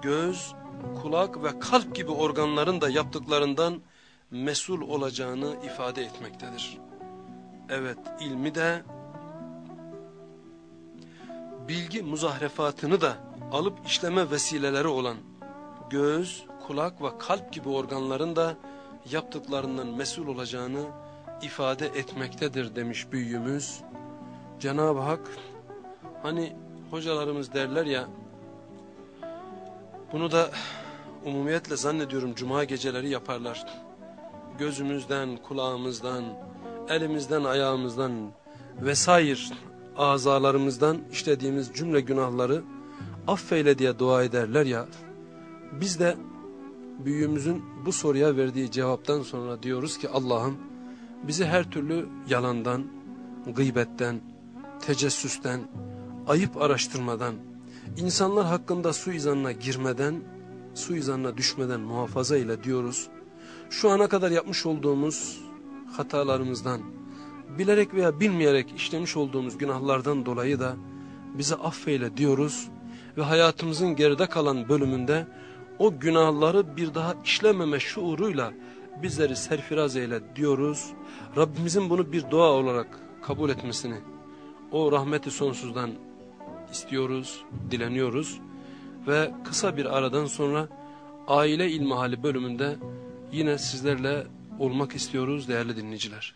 göz, kulak ve kalp gibi organların da yaptıklarından mesul olacağını ifade etmektedir. Evet ilmi de bilgi muzahrefatını da alıp işleme vesileleri olan göz, kulak ve kalp gibi organların da yaptıklarından mesul olacağını ifade etmektedir demiş büyüğümüz. Cenab-ı Hak hani hocalarımız derler ya bunu da umumiyetle zannediyorum cuma geceleri yaparlar. Gözümüzden, kulağımızdan, elimizden, ayağımızdan vesaire azalarımızdan işlediğimiz cümle günahları affeyle diye dua ederler ya. Biz de büyüğümüzün bu soruya verdiği cevaptan sonra diyoruz ki Allah'ım bizi her türlü yalandan, gıybetten, tecessüsten, ayıp araştırmadan, insanlar hakkında suizanına girmeden, suizanına düşmeden muhafaza ile diyoruz. Şu ana kadar yapmış olduğumuz hatalarımızdan, bilerek veya bilmeyerek işlemiş olduğumuz günahlardan dolayı da bize affeyle diyoruz ve hayatımızın geride kalan bölümünde o günahları bir daha işlememe şuuruyla bizleri serfiraz eyle diyoruz. Rabbimizin bunu bir dua olarak kabul etmesini, o rahmeti sonsuzdan istiyoruz, dileniyoruz. Ve kısa bir aradan sonra aile ilmihali bölümünde yine sizlerle olmak istiyoruz değerli dinleyiciler.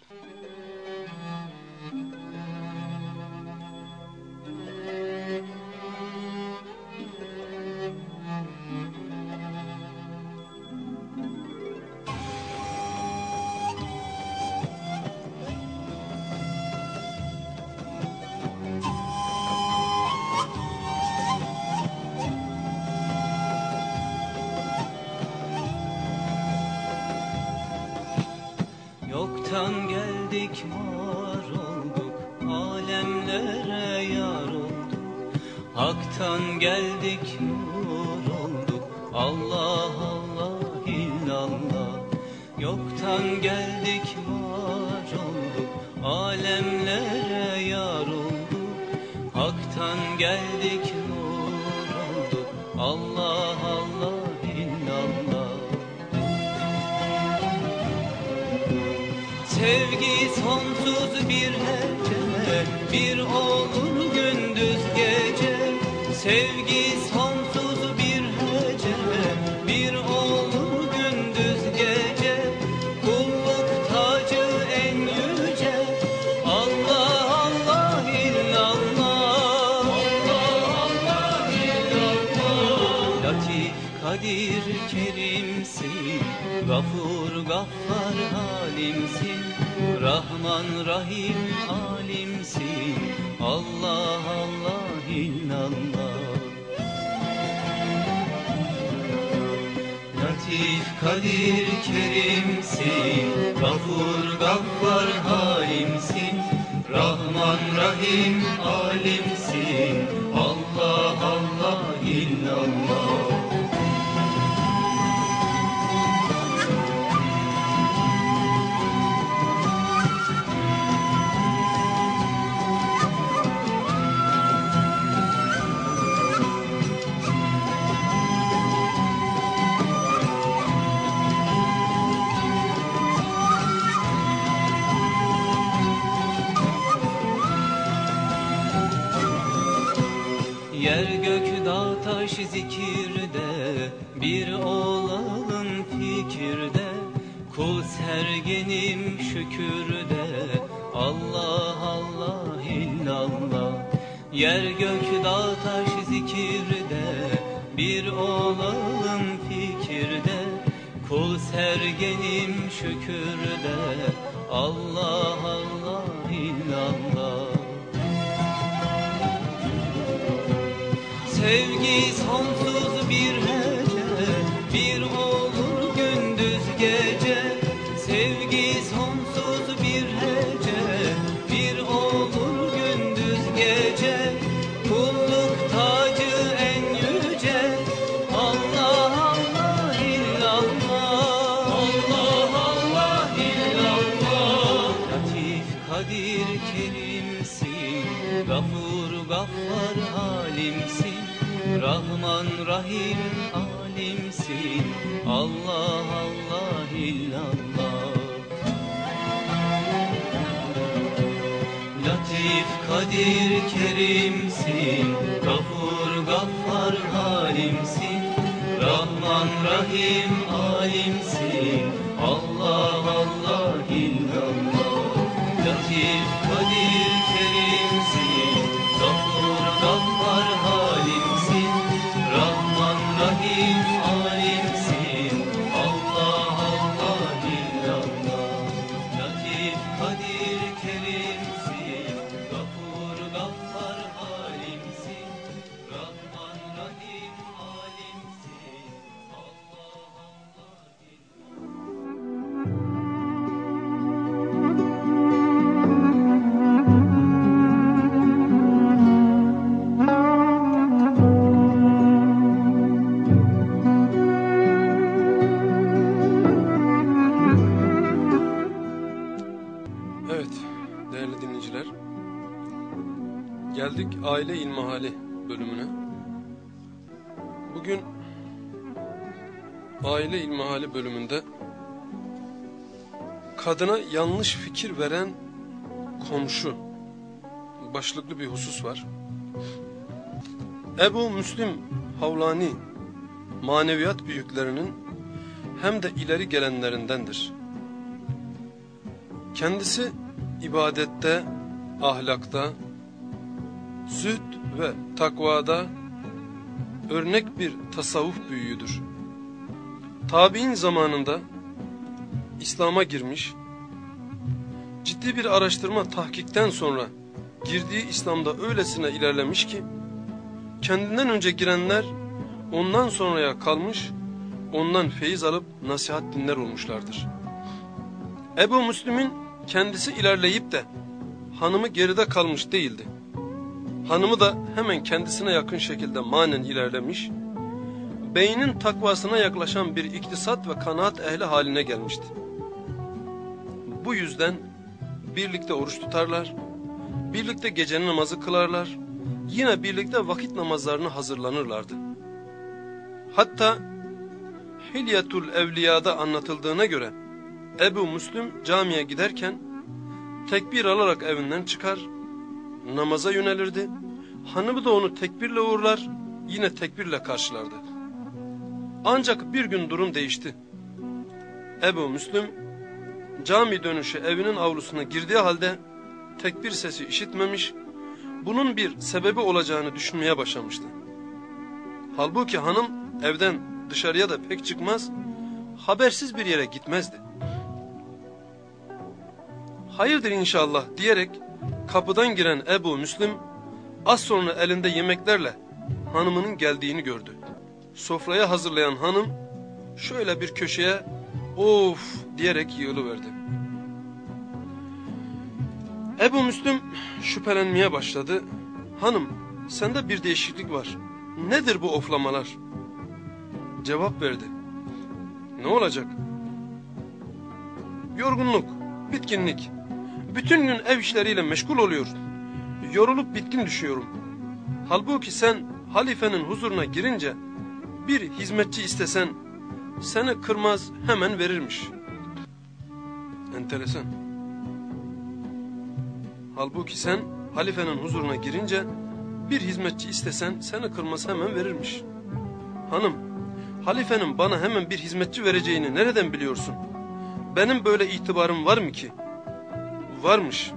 Rahman Rahim alimsin zikirde Bir olalım fikirde Kul sergenim şükürde. Allah Allah illallah. Yer gök dağ taş zikirde Bir olalım fikirde. Kul sergenim şükürde. Allah Allah illallah. 你从。Kadir Kerimsin Gafur Gaffar halimsin Rahman Rahim aile ilmihali bölümünde kadına yanlış fikir veren komşu başlıklı bir husus var. Ebu Müslim Havlani maneviyat büyüklerinin hem de ileri gelenlerindendir. Kendisi ibadette, ahlakta, zühd ve takvada örnek bir tasavvuf büyüğüdür. Tabi'in zamanında İslam'a girmiş, ciddi bir araştırma tahkikten sonra girdiği İslam'da öylesine ilerlemiş ki, kendinden önce girenler ondan sonraya kalmış, ondan feyiz alıp nasihat dinler olmuşlardır. Ebu Müslim'in kendisi ilerleyip de hanımı geride kalmış değildi. Hanımı da hemen kendisine yakın şekilde manen ilerlemiş, beynin takvasına yaklaşan bir iktisat ve kanaat ehli haline gelmişti. Bu yüzden birlikte oruç tutarlar, birlikte gece namazı kılarlar, yine birlikte vakit namazlarını hazırlanırlardı. Hatta Hilyatul Evliya'da anlatıldığına göre Ebu Müslüm camiye giderken tekbir alarak evinden çıkar, namaza yönelirdi. Hanımı da onu tekbirle uğurlar, yine tekbirle karşılardı. Ancak bir gün durum değişti. Ebu Müslüm cami dönüşü evinin avlusuna girdiği halde tekbir sesi işitmemiş, bunun bir sebebi olacağını düşünmeye başlamıştı. Halbuki hanım evden dışarıya da pek çıkmaz, habersiz bir yere gitmezdi. Hayırdır inşallah diyerek kapıdan giren Ebu Müslim az sonra elinde yemeklerle hanımının geldiğini gördü. Sofraya hazırlayan hanım şöyle bir köşeye of diyerek yığılıverdi. Ebu Müslüm şüphelenmeye başladı. Hanım sende bir değişiklik var. Nedir bu oflamalar? Cevap verdi. Ne olacak? Yorgunluk, bitkinlik. Bütün gün ev işleriyle meşgul oluyor. Yorulup bitkin düşüyorum. Halbuki sen halifenin huzuruna girince bir hizmetçi istesen seni kırmaz hemen verirmiş. Enteresan. Halbuki sen halifenin huzuruna girince bir hizmetçi istesen seni kırmaz hemen verirmiş. Hanım, halifenin bana hemen bir hizmetçi vereceğini nereden biliyorsun? Benim böyle itibarım var mı ki? Varmış.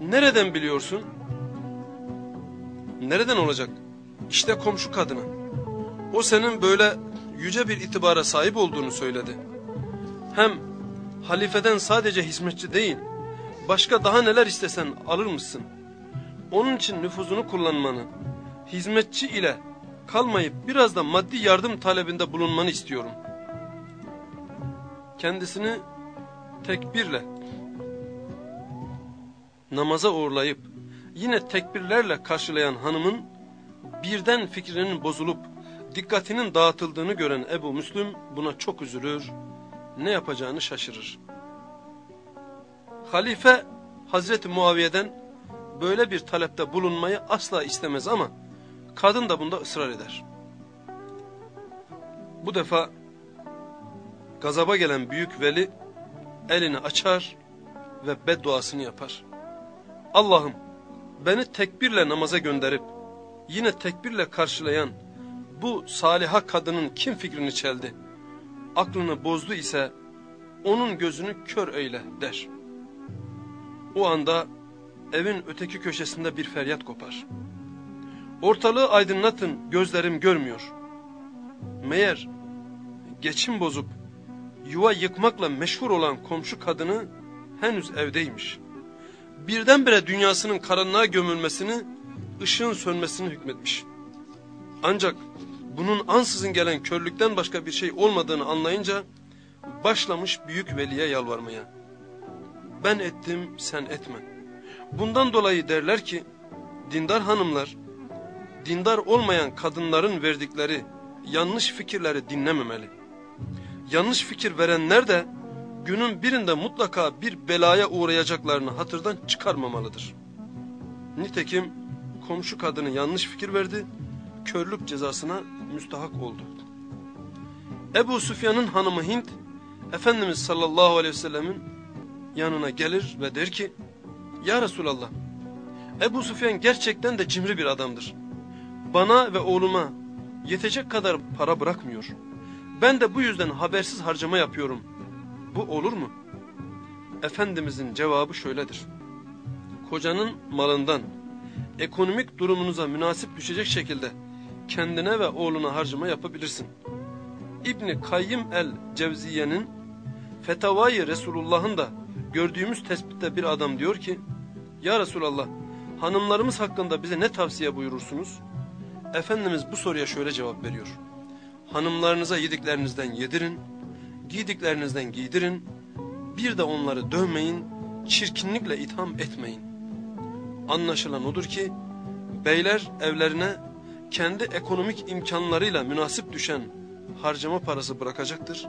Nereden biliyorsun? Nereden olacak? İşte komşu kadına. O senin böyle yüce bir itibara sahip olduğunu söyledi. Hem halifeden sadece hizmetçi değil, başka daha neler istesen alır mısın? Onun için nüfuzunu kullanmanı, hizmetçi ile kalmayıp biraz da maddi yardım talebinde bulunmanı istiyorum. Kendisini tekbirle, namaza uğurlayıp yine tekbirlerle karşılayan hanımın birden fikrinin bozulup dikkatinin dağıtıldığını gören Ebu Müslüm buna çok üzülür, ne yapacağını şaşırır. Halife Hazreti Muaviye'den böyle bir talepte bulunmayı asla istemez ama kadın da bunda ısrar eder. Bu defa gazaba gelen büyük veli elini açar ve bedduasını yapar. Allah'ım beni tekbirle namaza gönderip yine tekbirle karşılayan bu saliha kadının kim fikrini çeldi? Aklını bozdu ise onun gözünü kör eyle der. O anda evin öteki köşesinde bir feryat kopar. Ortalığı aydınlatın gözlerim görmüyor. Meğer geçim bozup yuva yıkmakla meşhur olan komşu kadını henüz evdeymiş. Birdenbire dünyasının karanlığa gömülmesini, ışığın sönmesini hükmetmiş. Ancak bunun ansızın gelen körlükten başka bir şey olmadığını anlayınca başlamış büyük veliye yalvarmaya. Ben ettim sen etme. Bundan dolayı derler ki dindar hanımlar dindar olmayan kadınların verdikleri yanlış fikirleri dinlememeli. Yanlış fikir verenler de günün birinde mutlaka bir belaya uğrayacaklarını hatırdan çıkarmamalıdır. Nitekim komşu kadını yanlış fikir verdi, körlük cezasına müstahak oldu. Ebu Süfyan'ın hanımı Hint, Efendimiz sallallahu aleyhi ve sellemin yanına gelir ve der ki, Ya Resulallah, Ebu Süfyan gerçekten de cimri bir adamdır. Bana ve oğluma yetecek kadar para bırakmıyor. Ben de bu yüzden habersiz harcama yapıyorum. Bu olur mu? Efendimizin cevabı şöyledir. Kocanın malından ekonomik durumunuza münasip düşecek şekilde kendine ve oğluna harcama yapabilirsin. İbni Kayyim el-Cevziye'nin Fetavayı Resulullah'ın da gördüğümüz tespitte bir adam diyor ki Ya Resulallah hanımlarımız hakkında bize ne tavsiye buyurursunuz? Efendimiz bu soruya şöyle cevap veriyor. Hanımlarınıza yediklerinizden yedirin, giydiklerinizden giydirin, bir de onları dövmeyin, çirkinlikle itham etmeyin. Anlaşılan odur ki, beyler evlerine kendi ekonomik imkanlarıyla münasip düşen harcama parası bırakacaktır.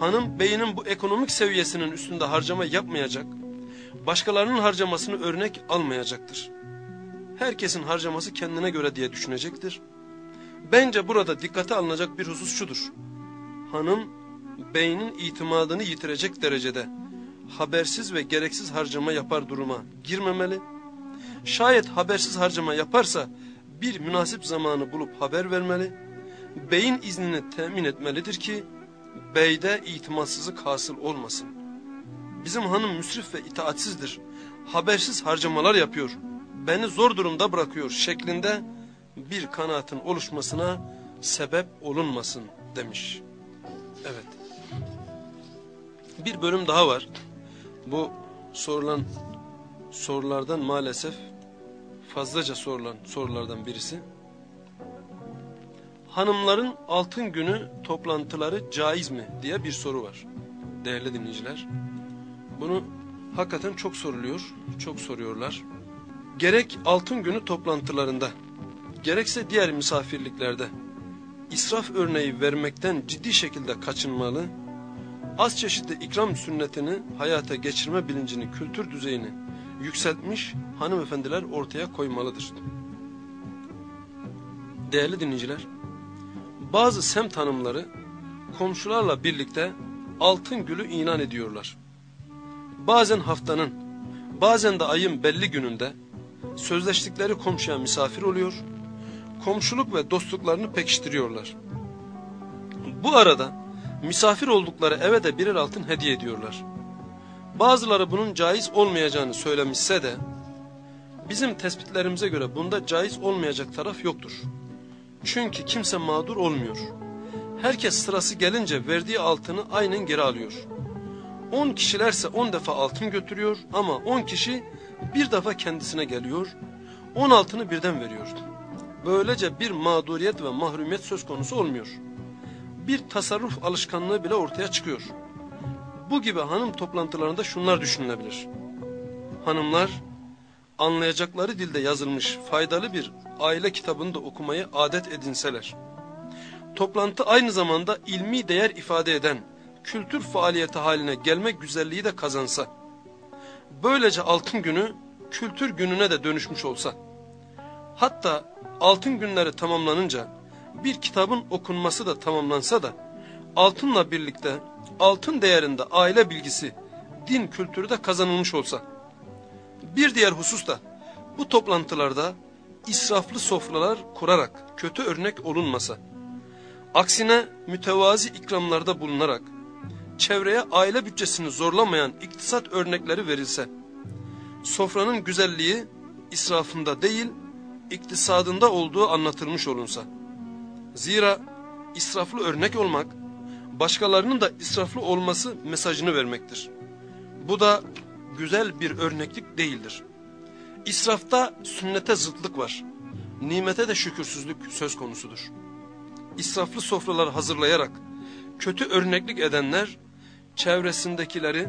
Hanım beyinin bu ekonomik seviyesinin üstünde harcama yapmayacak, başkalarının harcamasını örnek almayacaktır. Herkesin harcaması kendine göre diye düşünecektir. Bence burada dikkate alınacak bir husus şudur. Hanım beynin itimadını yitirecek derecede habersiz ve gereksiz harcama yapar duruma girmemeli. Şayet habersiz harcama yaparsa bir münasip zamanı bulup haber vermeli. Beyin iznini temin etmelidir ki beyde itimatsızlık hasıl olmasın. Bizim hanım müsrif ve itaatsizdir. Habersiz harcamalar yapıyor. Beni zor durumda bırakıyor şeklinde bir kanaatin oluşmasına sebep olunmasın demiş. Evet. Bir bölüm daha var. Bu sorulan sorulardan maalesef fazlaca sorulan sorulardan birisi. Hanımların altın günü toplantıları caiz mi diye bir soru var. Değerli dinleyiciler. Bunu hakikaten çok soruluyor, çok soruyorlar. Gerek altın günü toplantılarında, gerekse diğer misafirliklerde israf örneği vermekten ciddi şekilde kaçınmalı, az çeşitli ikram sünnetini hayata geçirme bilincini, kültür düzeyini yükseltmiş hanımefendiler ortaya koymalıdır. Değerli dinleyiciler, bazı semt hanımları komşularla birlikte altın gülü inan ediyorlar. Bazen haftanın, bazen de ayın belli gününde sözleştikleri komşuya misafir oluyor, komşuluk ve dostluklarını pekiştiriyorlar. Bu arada misafir oldukları eve de birer altın hediye ediyorlar. Bazıları bunun caiz olmayacağını söylemişse de, bizim tespitlerimize göre bunda caiz olmayacak taraf yoktur. Çünkü kimse mağdur olmuyor. Herkes sırası gelince verdiği altını aynen geri alıyor. 10 kişilerse 10 defa altın götürüyor ama 10 kişi bir defa kendisine geliyor. 10 altını birden veriyor. Böylece bir mağduriyet ve mahrumiyet söz konusu olmuyor. Bir tasarruf alışkanlığı bile ortaya çıkıyor. Bu gibi hanım toplantılarında şunlar düşünülebilir. Hanımlar anlayacakları dilde yazılmış faydalı bir aile kitabını da okumayı adet edinseler. Toplantı aynı zamanda ilmi değer ifade eden kültür faaliyeti haline gelme güzelliği de kazansa. Böylece altın günü kültür gününe de dönüşmüş olsa. Hatta altın günleri tamamlanınca bir kitabın okunması da tamamlansa da altınla birlikte altın değerinde aile bilgisi, din kültürü de kazanılmış olsa. Bir diğer husus da bu toplantılarda israflı sofralar kurarak kötü örnek olunmasa. Aksine mütevazi ikramlarda bulunarak çevreye aile bütçesini zorlamayan iktisat örnekleri verilse. Sofranın güzelliği israfında değil iktisadında olduğu anlatılmış olunsa. Zira israflı örnek olmak başkalarının da israflı olması mesajını vermektir. Bu da güzel bir örneklik değildir. İsrafta sünnete zıtlık var. Nimete de şükürsüzlük söz konusudur. İsraflı sofralar hazırlayarak kötü örneklik edenler çevresindekileri,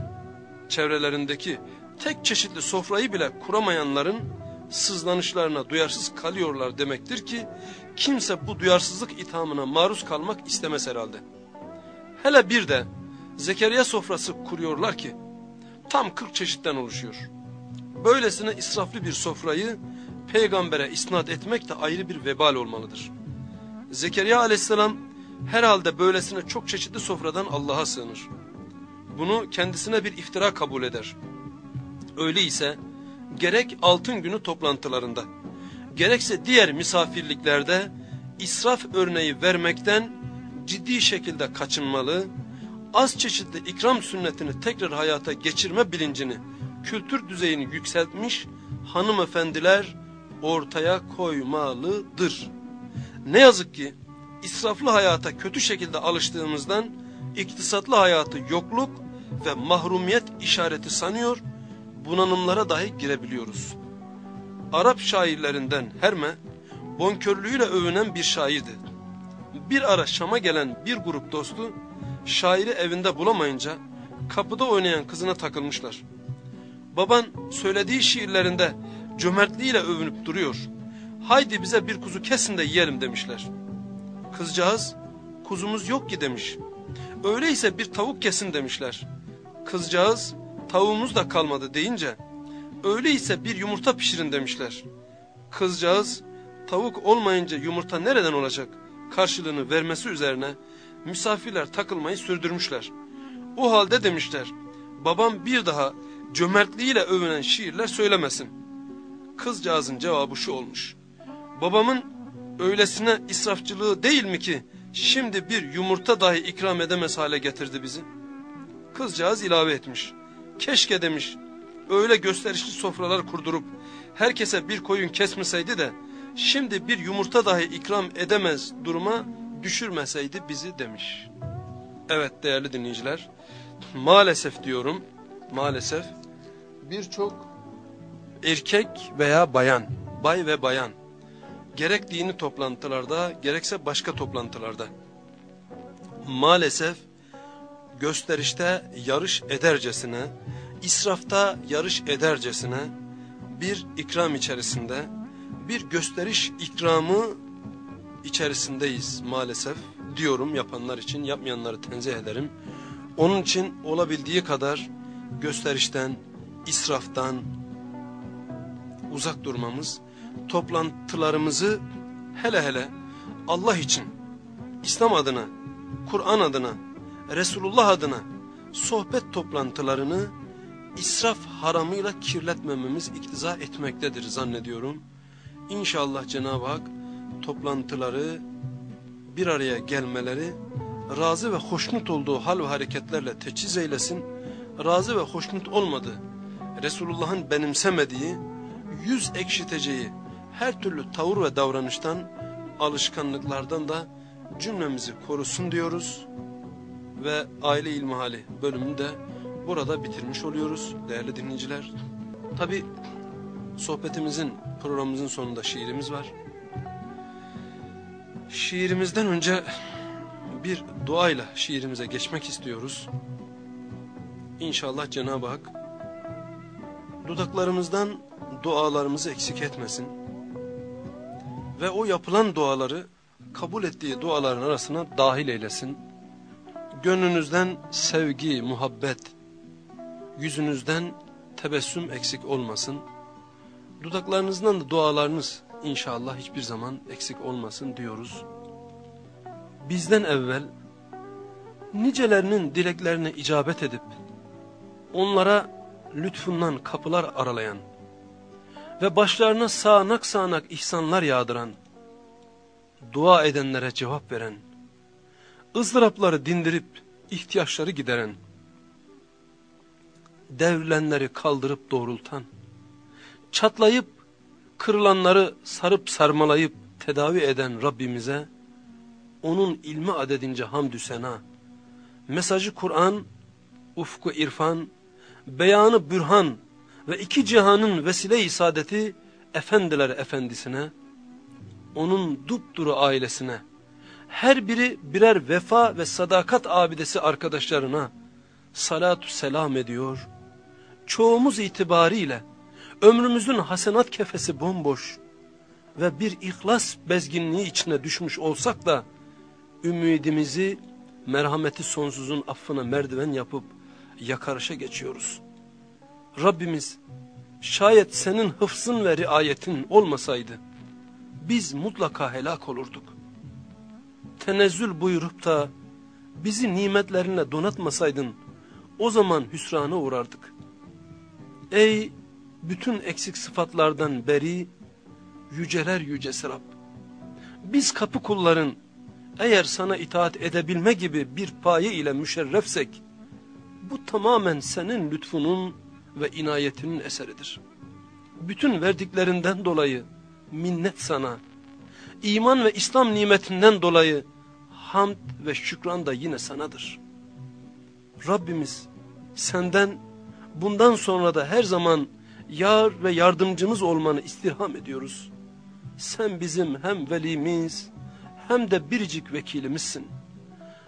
çevrelerindeki tek çeşitli sofrayı bile kuramayanların sızlanışlarına duyarsız kalıyorlar demektir ki kimse bu duyarsızlık ithamına maruz kalmak istemez herhalde. Hele bir de Zekeriya sofrası kuruyorlar ki tam 40 çeşitten oluşuyor. Böylesine israflı bir sofrayı peygambere isnat etmek de ayrı bir vebal olmalıdır. Zekeriya aleyhisselam herhalde böylesine çok çeşitli sofradan Allah'a sığınır. Bunu kendisine bir iftira kabul eder. Öyleyse gerek altın günü toplantılarında, gerekse diğer misafirliklerde israf örneği vermekten ciddi şekilde kaçınmalı, az çeşitli ikram sünnetini tekrar hayata geçirme bilincini, kültür düzeyini yükseltmiş hanımefendiler ortaya koymalıdır. Ne yazık ki israflı hayata kötü şekilde alıştığımızdan iktisatlı hayatı yokluk ve mahrumiyet işareti sanıyor, bunanımlara dahi girebiliyoruz. Arap şairlerinden Herme, bonkörlüğüyle övünen bir şairdi. Bir ara Şam'a gelen bir grup dostu, şairi evinde bulamayınca kapıda oynayan kızına takılmışlar. Baban söylediği şiirlerinde cömertliğiyle övünüp duruyor. Haydi bize bir kuzu kesin de yiyelim demişler. Kızcağız kuzumuz yok ki demiş. Öyleyse bir tavuk kesin demişler. Kızcağız tavuğumuz da kalmadı deyince öyleyse bir yumurta pişirin demişler. Kızcağız tavuk olmayınca yumurta nereden olacak karşılığını vermesi üzerine misafirler takılmayı sürdürmüşler. O halde demişler babam bir daha cömertliğiyle övünen şiirler söylemesin. Kızcağızın cevabı şu olmuş. Babamın öylesine israfçılığı değil mi ki şimdi bir yumurta dahi ikram edemez hale getirdi bizi? Kızcağız ilave etmiş. Keşke demiş öyle gösterişli sofralar kurdurup herkese bir koyun kesmeseydi de şimdi bir yumurta dahi ikram edemez duruma düşürmeseydi bizi demiş. Evet değerli dinleyiciler maalesef diyorum maalesef birçok erkek veya bayan, bay ve bayan gerek dini toplantılarda gerekse başka toplantılarda maalesef gösterişte yarış edercesine, israfta yarış edercesine bir ikram içerisinde, bir gösteriş ikramı içerisindeyiz maalesef diyorum yapanlar için yapmayanları tenzih ederim. Onun için olabildiği kadar gösterişten, israftan uzak durmamız, toplantılarımızı hele hele Allah için, İslam adına, Kur'an adına, Resulullah adına sohbet toplantılarını israf haramıyla kirletmememiz iktiza etmektedir zannediyorum. İnşallah Cenab-ı Hak toplantıları bir araya gelmeleri razı ve hoşnut olduğu hal ve hareketlerle teçhiz eylesin. Razı ve hoşnut olmadığı, Resulullah'ın benimsemediği, yüz ekşiteceği her türlü tavır ve davranıştan, alışkanlıklardan da cümlemizi korusun diyoruz. Ve aile ilmihali bölümünü de burada bitirmiş oluyoruz değerli dinleyiciler. Tabi sohbetimizin programımızın sonunda şiirimiz var. Şiirimizden önce bir duayla şiirimize geçmek istiyoruz. İnşallah Cenab-ı Hak dudaklarımızdan dualarımızı eksik etmesin. Ve o yapılan duaları kabul ettiği duaların arasına dahil eylesin. Gönlünüzden sevgi, muhabbet, yüzünüzden tebessüm eksik olmasın. Dudaklarınızdan da dualarınız inşallah hiçbir zaman eksik olmasın diyoruz. bizden evvel nicelerinin dileklerine icabet edip onlara lütfundan kapılar aralayan ve başlarına sağanak sağanak ihsanlar yağdıran, dua edenlere cevap veren, ızdırapları dindirip ihtiyaçları gideren, devlenleri kaldırıp doğrultan, çatlayıp kırılanları sarıp sarmalayıp tedavi eden Rabbimize, onun ilmi adedince hamdü sena, mesajı Kur'an, ufku irfan, beyanı bürhan ve iki cihanın vesile-i saadeti efendiler efendisine, onun dupduru ailesine, her biri birer vefa ve sadakat abidesi arkadaşlarına salatu selam ediyor. Çoğumuz itibariyle ömrümüzün hasenat kefesi bomboş ve bir ihlas bezginliği içine düşmüş olsak da ümidimizi merhameti sonsuzun affına merdiven yapıp yakarışa geçiyoruz. Rabbimiz şayet senin hıfzın ve riayetin olmasaydı biz mutlaka helak olurduk. Tenezzül buyurup da bizi nimetlerine donatmasaydın o zaman hüsrana uğrardık. Ey bütün eksik sıfatlardan beri yüceler yücesi Rab. Biz kapı kulların eğer sana itaat edebilme gibi bir paye ile müşerrefsek bu tamamen senin lütfunun ve inayetinin eseridir. Bütün verdiklerinden dolayı minnet sana, iman ve İslam nimetinden dolayı hamd ve şükran da yine sanadır. Rabbimiz senden bundan sonra da her zaman yar ve yardımcımız olmanı istirham ediyoruz. Sen bizim hem velimiz hem de biricik vekilimizsin.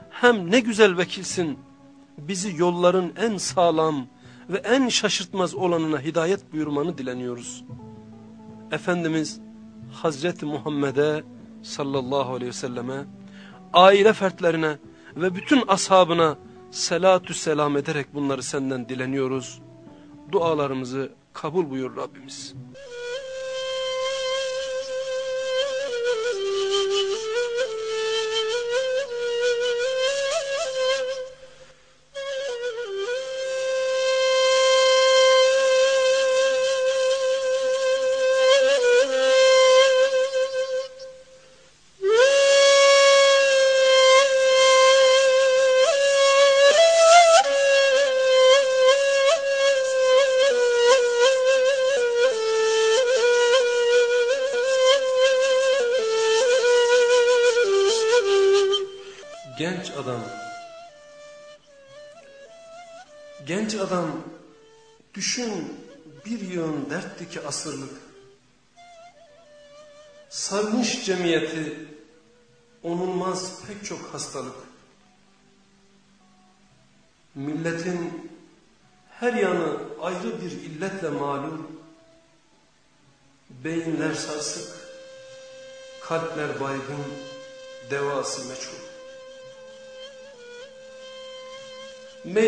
Hem ne güzel vekilsin, bizi yolların en sağlam ve en şaşırtmaz olanına hidayet buyurmanı dileniyoruz. Efendimiz Hazreti Muhammed'e sallallahu aleyhi ve selleme, aile fertlerine ve bütün ashabına selatü selam ederek bunları senden dileniyoruz. Dualarımızı kabul buyur Rabbimiz.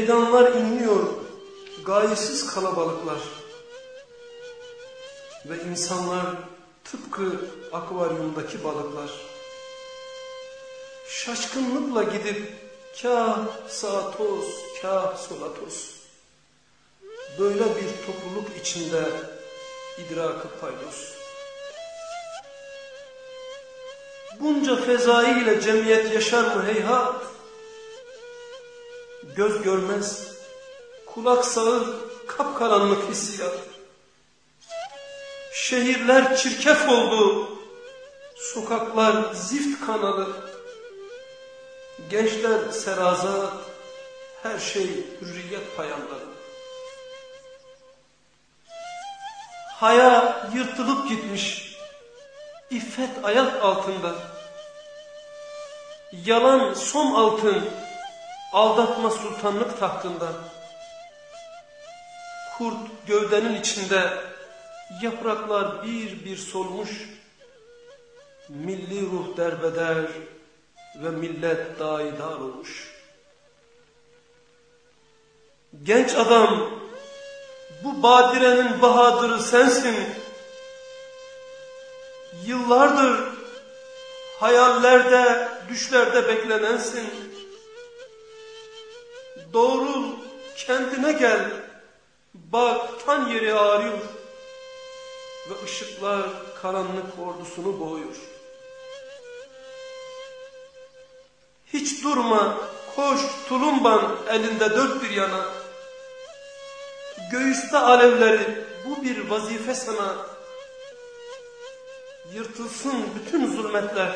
Meydanlar inliyor, gayesiz kalabalıklar ve insanlar tıpkı akvaryumdaki balıklar şaşkınlıkla gidip kah sağa toz, kah sola toz. Böyle bir topluluk içinde idrakı paydos. Bunca fezai ile cemiyet yaşar mı heyhat? Göz görmez, kulak sağır, kapkaranlık hissiyat. Şehirler çirkef oldu. Sokaklar zift kanalı. Gençler serazat. Her şey hürriyet payanları. Haya yırtılıp gitmiş. İffet ayak altında. Yalan som altın. Aldatma sultanlık tahtında. Kurt gövdenin içinde Yapraklar bir bir solmuş, milli ruh derbeder ve millet daidar olmuş. Genç adam, bu badirenin bahadırı sensin. Yıllardır Hayallerde, düşlerde beklenensin. Doğrul, kendine gel. Bak tan yeri ağrıyor. Ve ışıklar karanlık ordusunu boğuyor. Hiç durma, koş tulumban elinde dört bir yana. Göğüste alevleri bu bir vazife sana. Yırtılsın bütün zulmetler,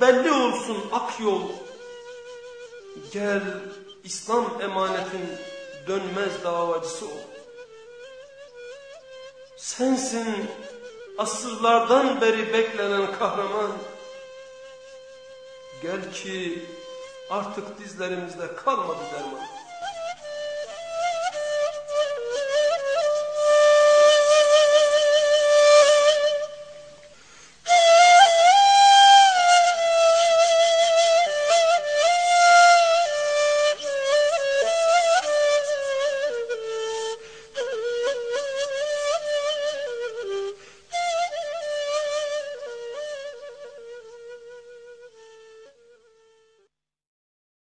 belli olsun ak yol. Gel İslam emanetin dönmez davacısı ol. Sensin asırlardan beri beklenen kahraman. Gel ki artık dizlerimizde kalmadı derman.